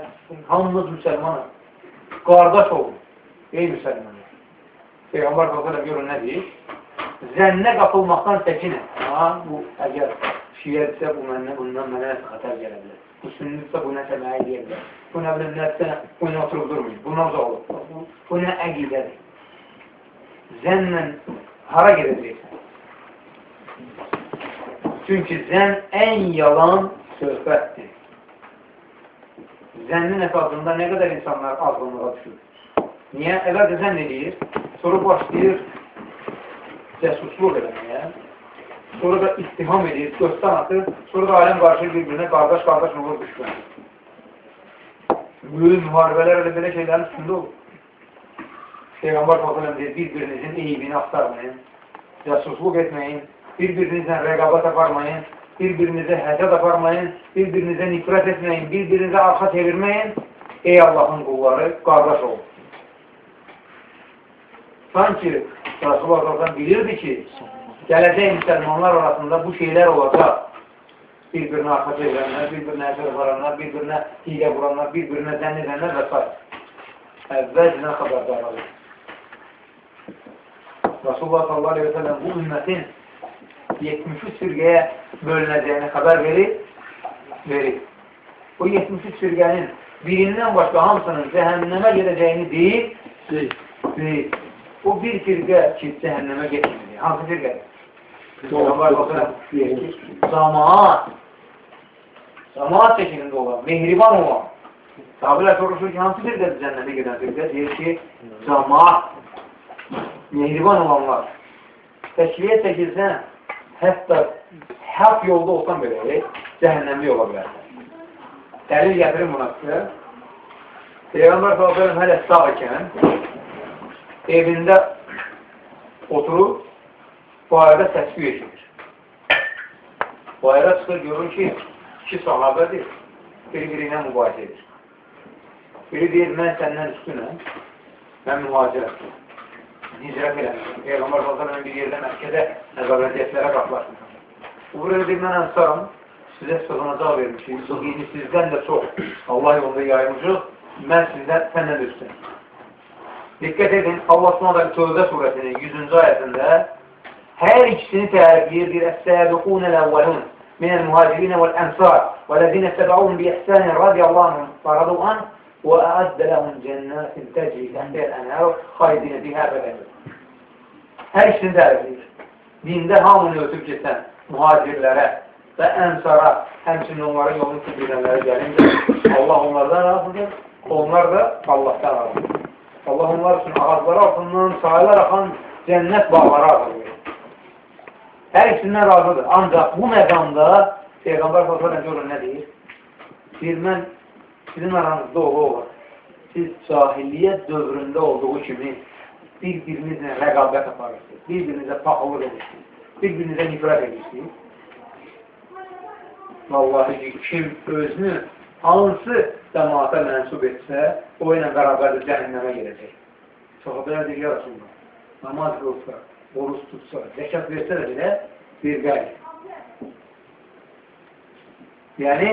hamımız müsəlmanıq. Qardaş olun. Ey müsəlmanlar. Peyğəmbər sallallahu görün nə deyir? Zənnə qapılmaqdan çəkinə. Ha, bu əgər şiyədirsə bu məndən, bundan mənə xətər gələ bilər. Bu sünnidirsə bu nəsə mənə deyə bilər. Bu nə bilim nəsə, bu nə oturub durmayın. Bundan uzaq olur. Bu, bu nə əqidədir? Zənnlə hara gedəcəksən? Çünki zən ən yalan söhbətdir. Zənnin əsasında nə qədər insanlar azğınlığa düşür. Niyə? Əvvəldə zənn edir, sonra başlayır cəsusluq eləməyə, sonra da ittiham edir, göstər atır, sonra da aləm qarşır bir-birinə, qardaş-qardaş olur düşmən. Böyük müharibələr elə belə şeylərin üstündə olur. Peyğəmbər s.ə.v deyir, bir-birinizin eybini axtarmayın, cəsusluq etməyin, bir-birinizlə rəqabət aparmayın, bir-birinizə həsəd aparmayın, bir-birinizə nifrət etməyin, bir-birinizə arxa çevirməyin, ey Allahın qulları, qardaş olun. Sanki Rasulullah bilirdi ki, gələcək müsəlmanlar arasında bu şeylər olacaq. Bir-birinə arxa çevirənlər, bir-birinə həsəd aparanlar, bir-birinə hilə vuranlar, bir-birinə zənn edənlər və s. Əvvəlcədən xəbərdar alır. Rasulullah sallallahu aleyhi ve sellem bu ümmətin 73 firqəyə bölünəcəyini xəbər verir, verir. O 73 firqənin birindən başqa hamısının cəhənnəmə gedəcəyini deyir, deyir. deyir. O bir firqə ki, cəhənnəmə getmir. Hansı firqə? Peyğəmbər baxıraq deyir ki, camaat, camaat şəklində olan, mehriban olan, Sahabələr soruşur ki, hansı firqədir cənnətə gedən firqə? Deyir ki, camaat, mehriban olanlar. Təşviyə çəkilsən, hətta haq yolda olsan belə, cəhənnəmli ola bilərsən. Dəlil gətirin buna sizə. Peyğəmbər s.ə.v hələ sağ ikən evində oturub bayırda təsbih eşidir. Bayıra çıxır, görür ki, iki sahabədir, bir-biri ilə mübahisə edir. Biri deyir, mən səndən üstünəm, mən mühacirəm. icra Peygamber pazarının bir yerine Mekke'de nezaretiyetlere baklar. Buraya bir ensarım size sığınacağı vermişim. Yeni sizden de çok. Allah yolunda yaymışız. Ben sizden senden üstün. Dikkat edin Allah sonra Tövbe suresinin 100. ayetinde her ikisini terbiye bir es-sâbiqûnel evvelûn من vel-ensâr ve-lezîne بإحسان رضي الله عنهم ورضوا عنه وأعد لهم جنات tecrîden bir enâr haydine bihâbe أبدا Hər ikisini dərəcəyir. Dində hamını ötüb getən mühacirlərə və ənsara, həmçinin onların yolunu tübülənlərə gəlincə, Allah onlardan razıdır, onlar da Allahdan razıdır. Allah onlar üçün ağacları altından sahilər axan cənnət bağları hazırlayır. Hər ikisindən razıdır. Ancaq bu məqamda Peyğəmbər s.ə.v görün nə deyir? Deyir, mən sizin aranızda ola olar. Siz cahiliyyət dövründə olduğu kimi bir-birinizlə rəqabət aparırsınız, bir-birinizə paxılıq edirsiniz, bir-birinizə nifrət edirsiniz. Vallahi ki, kim özünü hansı cəmaata mənsub etsə, o ilə bərabər də cəhənnəmə gedəcək. Sahabələr deyir, ya Rasulullah, namaz qılsa, oruç tutsa, zəkat versə də belə bir qəlik. Yəni,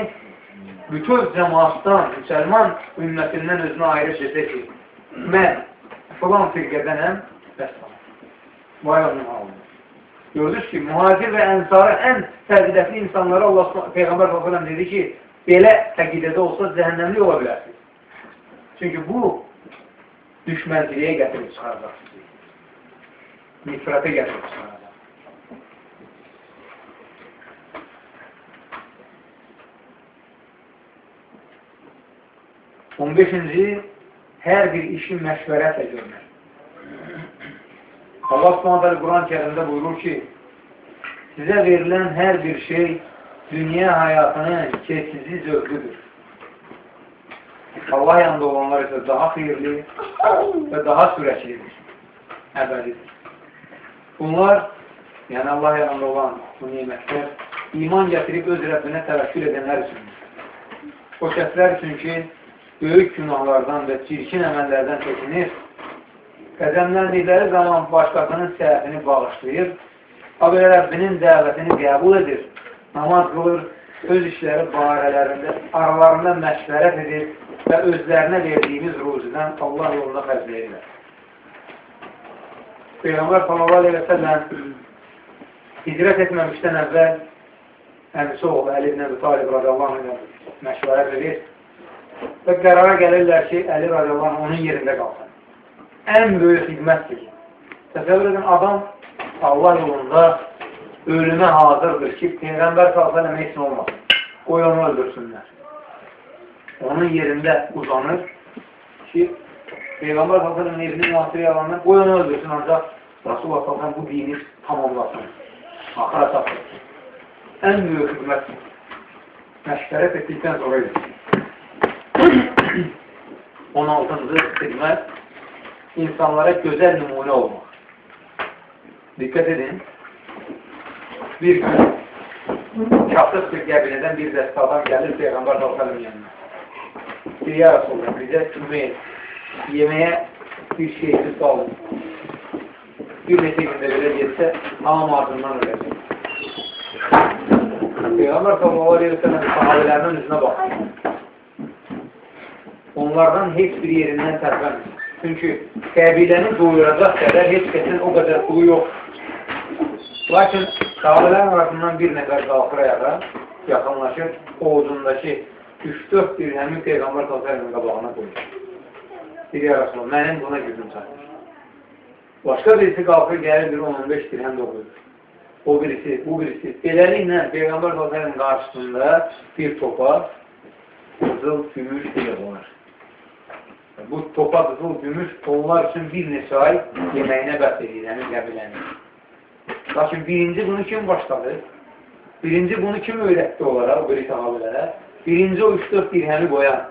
bütün cəmaatdan, müsəlman ümmətindən özünə ayrı şeysə ki, mən filan firqədənəm, vəssalam. Vay onun halını. Gördünüz ki, mühacir və ənsarı ən fəzilətli insanlara Allah Peyğəmbər s.ə.v dedi ki, belə təqidədə olsa cəhənnəmli ola bilərsiniz. Çünki bu düşmənciliyə gətirib çıxaracaq sizi. Nifrətə gətirib çıxaracaq. On beşinci, hər bir işi məşvərətlə görmək. Allah s.ə.v. Quran-ı kərimdə buyurur ki, sizə verilən hər bir şey dünya həyatının keçici zövqüdür. Allah yanında olanlar isə daha xeyirli və daha sürəklidir, əbədidir. Bunlar, yəni Allah yanında olan bu nimətlər, iman gətirib öz Rəbbinə təvəkkül edənlər üçündür. O kəslər üçün ki, böyük günahlardan və çirkin əməllərdən çəkinir, qəzəmləndikləri zaman başqasının səhətini bağışlayır, habelə Rəbbinin dəvətini qəbul edir, namaz qılır, öz işləri barələrində, aralarında məşvərət edir və özlərinə verdiyimiz ruzidən Allah yolunda xərcləyirlər. Peyğəmbər sallallahu aleyhi və səlləm hicrət etməmişdən əvvəl əmisi oğlu Əli ibn Əbi Talib radiyallahu anh məşvərət edir və qərara gəlirlər ki, Əli radiyallahu onun yerində qalsın. Ən böyük xidmətdir. Təsəvvür edin, adam Allah yolunda ölümə hazırdır ki, Peyğəmbər sallallahu aleyhi üçün olmasın. Qoy onu öldürsünlər. Onun yerində uzanır ki, Peyğəmbər aleyhi evini mühasirə yalanlar, qoy onu öldürsün, ancaq Rasulullah sallallahu bu dini tamamlasın. Axıra çatır. Ən böyük xidmət məşvərət etdikdən sonra edir. 16-cı xidmət insanlara gözəl nümunə olmaq. Dikkat edin. Bir gün kasıb bir qəbilədən bir dəstə adam gəlir Peyğəmbər sallallahu yanına. Bir ya Rasulullah, bizə et. Yeməyə bir şeysi salın. Bir neçə gündə belə getsə, hamam ardından öləcək. Peyğəmbər sallallahu aleyhi ve sellem sahabelərinin üzünə onlardan heç bir yerindən tərpənmir. Çünki qəbiləni doyuracaq qədər heç kəsin o qədər pulu yox. Lakin sahabələrin arasından bir nəfər qalxır ayağa, yaxınlaşır, oğuzundakı 3-4 dirhəmi Peyğəmbər s.ə.v-in qabağına qoyur. Bir yarasılı, mənim buna gücüm çatır. Başqa birisi qalxır, gəlir bir 15 dirhəm doğuyur. O birisi, bu birisi. Beləliklə Peyğəmbər s.ə.v-in qarşısında bir topa qızıl, gümüş bir olar bu topa qızıl gümüş onlar üçün bir neçə ay yeməyinə bəs edir, yəni qəbilənin. Lakin birinci bunu kim başladı? Birinci bunu kim öyrətdi onlara, o biri sahabələrə? Birinci o 3-4 dirhəmi qoyan.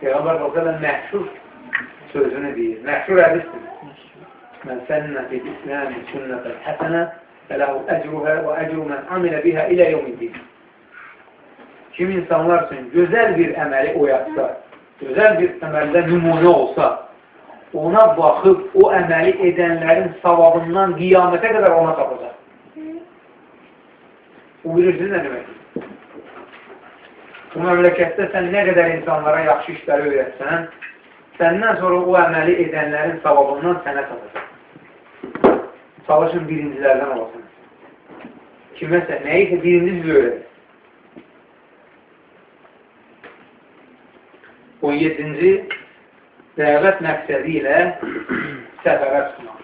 Peyğəmbər Qazələ məhşur sözünü deyir. Məhşur hədisdir. Mən sənnə fil İsləmi sünnətən həsənə fələhu əcruhə və əcru mən amilə bihə ilə yevmiddin. Kim insanlar üçün gözəl bir əməli oyatsa, gözəl bir əməldə nümunə olsa, ona baxıb o əməli edənlərin savabından qiyamətə qədər ona tapacaq. Bu bilirsiniz nə deməkdir? Bu məmləkətdə sən nə qədər insanlara yaxşı işləri öyrətsən, səndən sonra o əməli edənlərin savabından sənə tapacaq. Çalışın birincilərdən olasın. Kiməsə, nəyisə birinci öyrədir. 17-ci dəvət məqsədi ilə səfərə çıxmaq.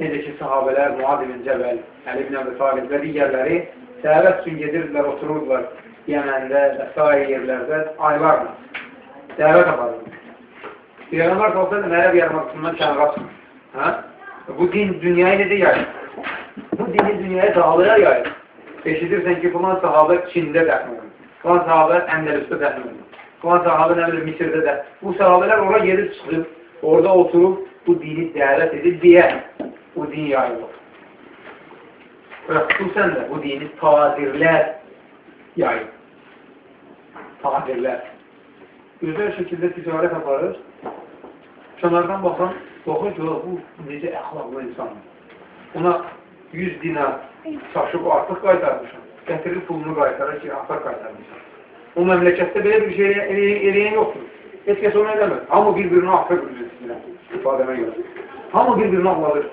Necə ki, sahabələr, Muad ibn Cəbəl, Əli ibn Əbi Talib və digərləri dəvət üçün gedirdilər, otururdular Yəməndə və s. yerlərdə aylarla. Dəvət aparırlar. Peyğəmbər salsaydı, ərəb yarımadısından kənara çıxır. Hə? Bu din dünyayı necə yayır? Bu dini dünyaya dağılaya yayır. Eşidirsən ki, filan sahabə Çində dəfn olunur. Filan sahabə Əndəlüsdə dəfn olunur. Filan sahabə nə bilir Misirdə də. Bu sahabələr ora gedib çıxıb, orada oturub bu dini dəvət edib deyə bu din yayılır. Və xüsusən də bu dini tadirlər yayır. Tadirlər. Gözəl şəkildə ticarət aparır. Kənardan baxan, baxır ki, bu necə əxlaqlı insandır. Ona 100 dinar çaşıb artıq qaytarmışam. gətirir pulunu qaytarır ki, atar qaytarmışsan. O məmləkətdə belə bir şey eləyən yoxdur. Heç kəs onu edəmir. Hamı bir-birini atır bilirsinlər, ifadəmə görə. Hamı bir-birini ağladır.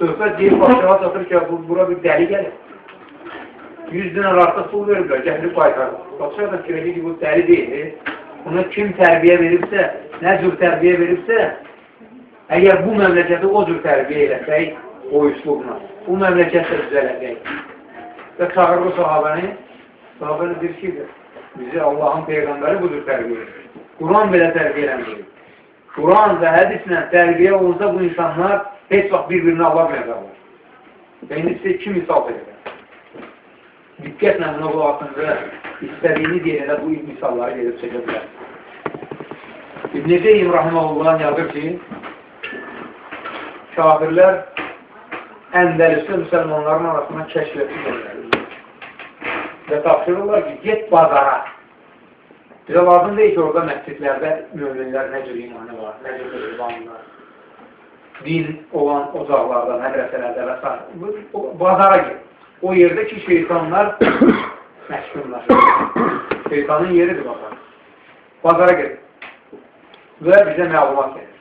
Söhbət deyib başlığa çatır ki, bu, bura bir dəli gəlir. 100 dinar artıq pul verirlər, gətirib qaytarır. Başqa da fikirə ki, bu dəli deyil. Ona kim tərbiyə veribsə, nə cür tərbiyə veribsə, əgər bu məmləkəti o cür tərbiyə eləsək, o üslubla, bu məmləkətdə düzələcək. Və çağırır bu sahabəni, sahabəni bir şeydir. Bizi Allahın Peyğəmbəri budur tərbiyə edir. Quran belə tərbiyə eləmir. Quran və hədislə tərbiyə olunsa bu insanlar heç vaxt bir-birini ala biləcəklər. Və indi sizə iki misal verirəm. Diqqətlə buna qulaq atın və istədiyiniz yerində bu misalları verib çəkə bilər. İbn-i Qeym Rahmanullah yazır ki, kafirlər Əndəlüsdə müsəlmanların arasında kəşfiyyəti göndərirlər. Və tapşırırlar ki, get bazara. Bizə lazım deyil ki, orada məscidlərdə müminlər nə cür imanı var, nə cür qurbanlar, din olan ocaqlarda, mədrəsələrdə və s. Bazara gir. O yerdə ki, şeytanlar məşğullaşır. Şeytanın yeridir bazar. Bazara gir. Və bizə məlumat verir.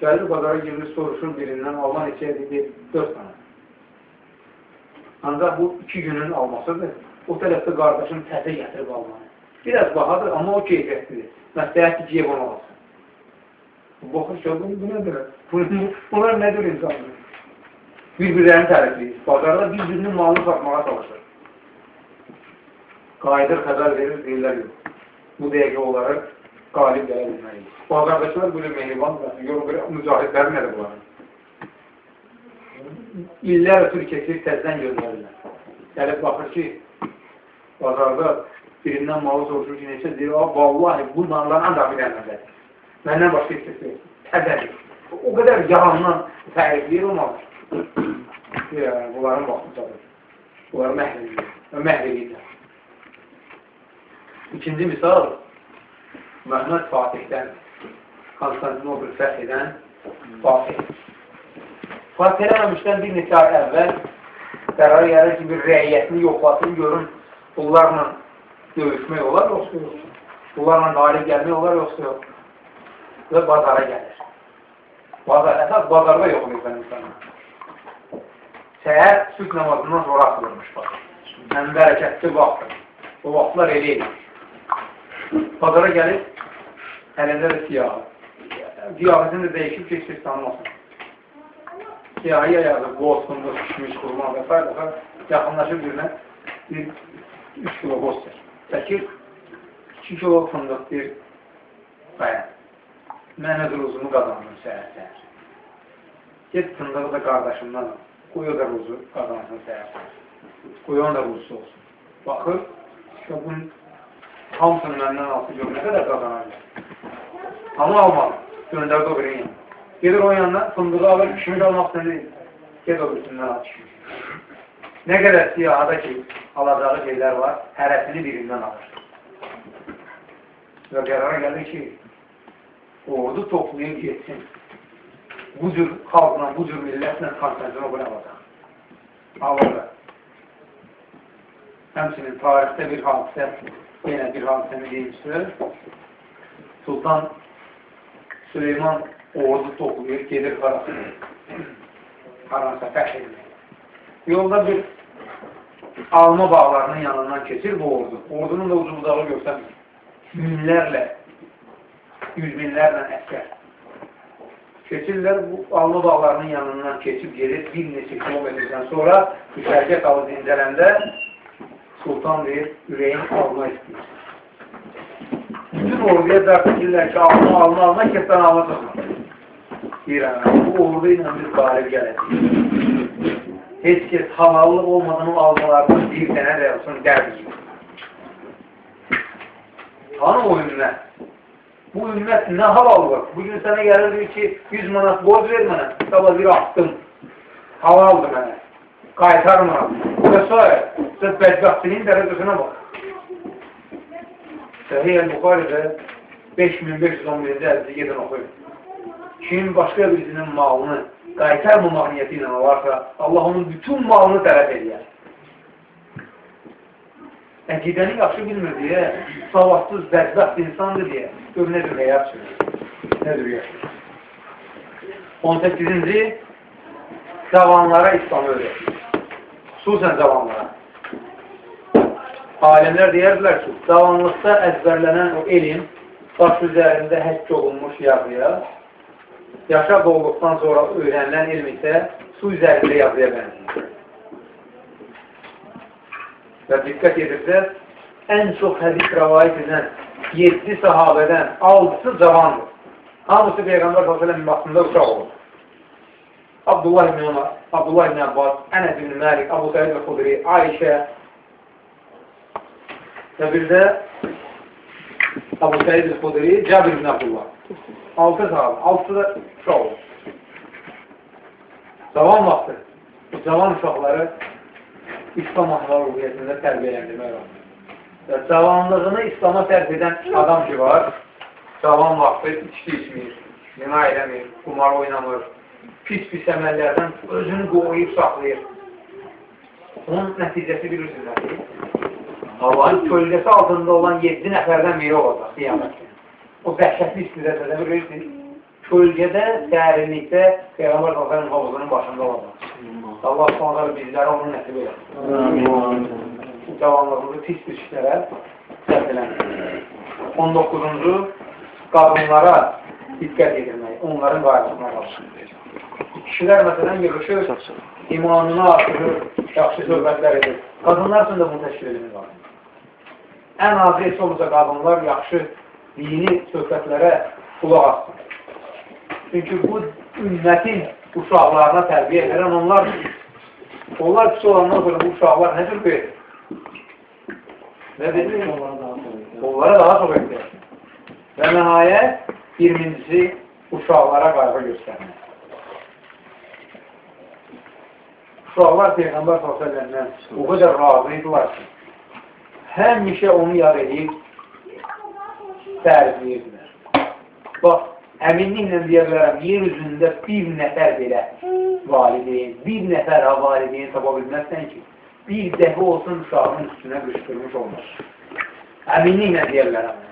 Gəlir bazara girir, soruşur birindən, Allah neçəyə deyir, dörd tane. Ancaq bu iki günün almasıdır. O tərəfdə qardaşın təzə gətirib almanı. Biraz bahadır, amma o keyfiyyətlidir. Məsləhət ki, ciyeb onu alsın. Baxır ki, bu, nədir? Bunlar nədir insanlar? Bir-birlərini tərifləyir. Bazarda bir-birinin malını satmağa çalışır. Qayıdır, xəbər verir, deyirlər yox. Bu dəqiqə olaraq qalib gələ bilməliyik. Bazardakılar böyle mehriban, yox, böyle mücahidlər nədir bunların? İllər ötür keçir, təzdən göndərirlər. Gəlib baxır ki, bazarda birindən malı soruşur ki, neçə deyir, vallahi bu narlarla da bilənməzdir. Məndən başqa deyil. Təzədir. O qədər yalandan tərifləyir o malı. Bunların vaxtı çatır. Bunları məhv edir. Məhv edirlər. İkinci misal, Məhməd Fatihdən, Konstantinopol fəth edən Fatih. Fatih eləməmişdən bir neçə ay əvvəl qərar gəlir ki, bir rəiyyətini yoxlasın, görün, bunlarla döyüşmək olar, yoxsa yox. Bunlarla qalib gəlmək olar, yoxsa yox. Və bazara gəlir. Bazar, əsas bazarda yox olursan insanlar. Səhər süt namazından sonra atılırmış bak. Ən bərəkətli vaxtdır. O vaxtlar elə edir. Bazara gəlib, əlində də siyahı. Qiyafətini də dəyişib ki, siz tanımasın. Siyahıya yazıb, qoz, fındıq, pişmiş, qurma və s. yaxınlaşıb birinə bir 3 kilo çək. Çəkir, 2 kilo fındıq bir qayan. Mənə ruzumu qazandım səhər-səhər. Get fındığı da qardaşımdan al. Qoy o da ruzu qazansın səhər-səhər. Qoy onun da ruzusu olsun. Baxır, işte bunun hamısını məndən alsı gör, nə qədər qazanacaq. Amma almadı. Göndərdi o birinin yanına. Gedir o yanına, fındığı alır, kişimiz almaq istəyir. Ged o birisindən al kişimiz. Nə qədər siyahada ki, alacağı şeylər var, hərəsini birindən alır. Və qərara gəlir ki, ordu toplayıb getsin. Bu cür xalqla, bu cür millətlə Konstantinopola alacaq. Alır. Həmçinin tarixdə bir hadisə, yenə bir hadisəni deyimsizdir. Sultan Süleyman ordu toplayır, gelir harasına. Haransa fəth edilmək. Yolda bir alma bağlarının yanından keçir bu ordu. Ordunun da ucuzdağı görsənmir. Minlərlə, yüz minlərlə əskər. Keçirlər, bu alma bağlarının yanından keçib gelir bir neçə kilometrdən sonra düşərgə qalıb incələndə Sultan deyir, ürəyin alma istəyir. Bütün orduya dərd edirlər ki, alma, alma, alma, kəsdən alma çıxmır. Deyirəm, bu ordu ilə biz qalib gələcəyik. Heç kəs halallıq olmadan o almalardan bir dənə də olsun dərdir. Hanım o ümmət? Bu ümmət nə halallıq? Bugün sənə gəlir ki, 100 manat borc ver mənə, sabah bir attım. Halaldır mənə. Qaytarmıram. Və s. Sən bədbəxtliyin dərəcəsinə bax. Səhiyyə Buxarədə 5511-ci əzizi gedin oxuyun. Kim başqa birisinin malını qaytarmamaq niyyəti ilə olarsa, Allah onun bütün malını tələb edir. Əqidəni yaxşı bilmir deyə, savadsız, bədbəxt insandır deyə, gör nə cür həyat sürür, nə cür yaşır. 18-ci, cavanlara İslamı öyrətir. Xüsusən cavanlara. Alimlər deyərdilər ki, cavanlıqda əzbərlənən o elm, daş üzərində həkk olunmuş yazıya, yaşa dolduqdan sonra öyrənilən elm isə su üzərində yazıya bənzəyir. Və diqqət edirsəz, ən çox hədis rəvayət edən 7 sahabədən 6-sı cavandır. Hamısı Peyğəmbər s.ə.v-in vaxtında uşaq olur. Abdullah ibn Ömər, Abdullah ibn Abbas, Ənəs ibn Məlik, Abu Said el-Xudri, Ayşə və bir də Abu Said el-Xudri, Cabir ibn Abdullah. 6 sahabə, 6 da olur. Cavan vaxtı, cavan uşaqları İslam ahlak ruhiyyətində tərbiyələndirmək lazımdır. Və cavanlığını İslama tərk edən adam ki var, cavan vaxtı içki içmir, zina eləmir, kumar oynamır, pis-pis əməllərdən özünü qoruyub saxlayır. Onun nəticəsi bilirsiniz nədir? Allahın kölgəsi altında olan 7 nəfərdən biri olacaq qiyamət. O dəhşətli istizədə bilirsiniz. Kölgədə, dərinlikdə Peyğəmbər Sallallahu havuzunun başında olacaq. Allah sonra bizlərə onun nəsib edir. Cavanlığımızı pis bir işlərə sərf eləmək. 19-cu qadınlara diqqət edilmək, onların qayğısına qalsın. Kişilər məsələn yığışır, imanını artırır, yaxşı söhbətlər edir. Qadınlar üçün də bunu təşkil edilir lazım. Ən azı heç olursa qadınlar yaxşı dini söhbətlərə qulaq assın. Çünki bu ümmətin uşaqlarına tərbiyə edən onlar onlar pis olandan sonra bu uşaqlar nə cür verir? Nə verir? Onlara daha çox ehtiyac. Və nəhayət 20-cisi uşaqlara qayğı göstərmək. Uşaqlar Peyğəmbər s.ə.vəndən o qədər razı idilər ki, həmişə onu yad edib tərifləyirdilər. Bax, əminliklə deyə bilərəm, yer üzündə bir nəfər belə valideyn, bir nəfər valideyn tapa bilməzsən ki, bir dəfə olsun uşağın üstünə qışqırmış olmaz. Əminliklə deyə bilərəm.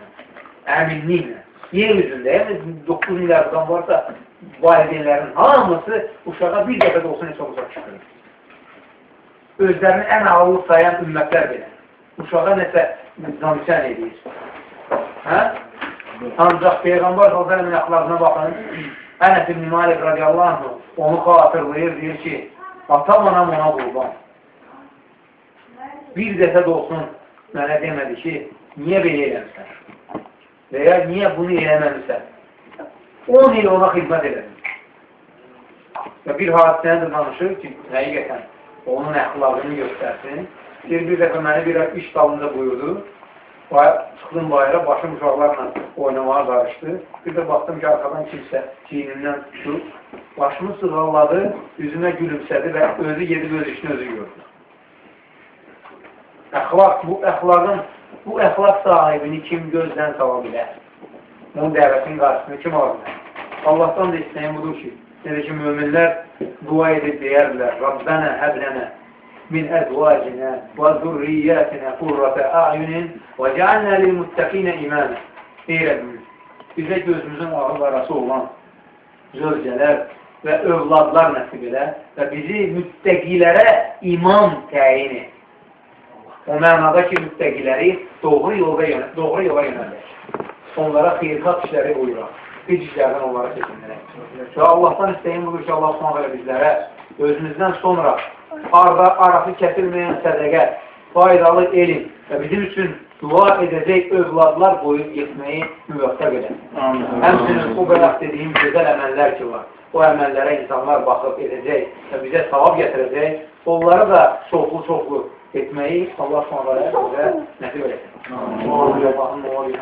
Əminliklə. Yer üzündə, yəni 9 milyarddan varsa, valideynlərin hamısı uşağa bir dəfə də olsun heç olacaq qışqırır. Özlərini ən ağırlıq sayan ümmətlər belə. Uşağa nəsə namisən edir. Hə? Ancaq Peyğəmbər s.ə.v-in yaxlarına baxın, Ənəs ibn Malik radiyallahu onu xatırlayır, deyir ki, atam anam ona qurban. Bir dəfə də olsun mənə demədi ki, niyə belə eləmişsən? Və ya niyə bunu eləməmişsən? 10 il ona xidmət elədim. Və bir hadisəni də danışır ki, həqiqətən onun əxlaqını göstərsin. Bir, bir dəfə məni bir iş dalında buyurdu. Çıxdım bayra, başım uşaqlarla oynamağa qarışdı. Bir də baxdım ki, arxadan kimsə çiynimdən tutdu. Başımı sığalladı, üzümə gülümsədi və özü gedib öz işini özü gördü. Əxlaq, bu əxlaqın, bu əxlaq sahibini kim gözdən sala bilər? Onun dəvətinin qarşısını kim ala bilər? Allahdan da istəyən budur ki, necə ki, müminlər dua edib deyərlər, Rabbənə həblənə əzvacina və zürriyyətinə qurrətə a'yunin və cealnə lilmuttəqinə imanə. Deyirəm, bizə gözümüzün ağıl arası olan zövcələr və övladlar nəsib elə və bizi müttəqilərə imam təyin et. O mənada ki, müttəqiləri doğru yola, doğru yola yönəldir. Onlara xeyrxat işləri buyuraq. Biz işlərdən onlara çəkindirək. Və Allahdan istəyim budur ki, Allah s.ə. bizlərə özümüzdən sonra arda arası kəsilməyən sədəqə, faydalı elm və bizim üçün dua edəcək övladlar qoyub getməyi müvəffəq edək. Həmçinin o qədər dediyim gözəl əməllər ki var, o əməllərə insanlar baxıb edəcək və bizə savab gətirəcək, onları da çoxlu-çoxlu etməyi Allah s.ə.və bizə nəsib. Allah'ın oğlu,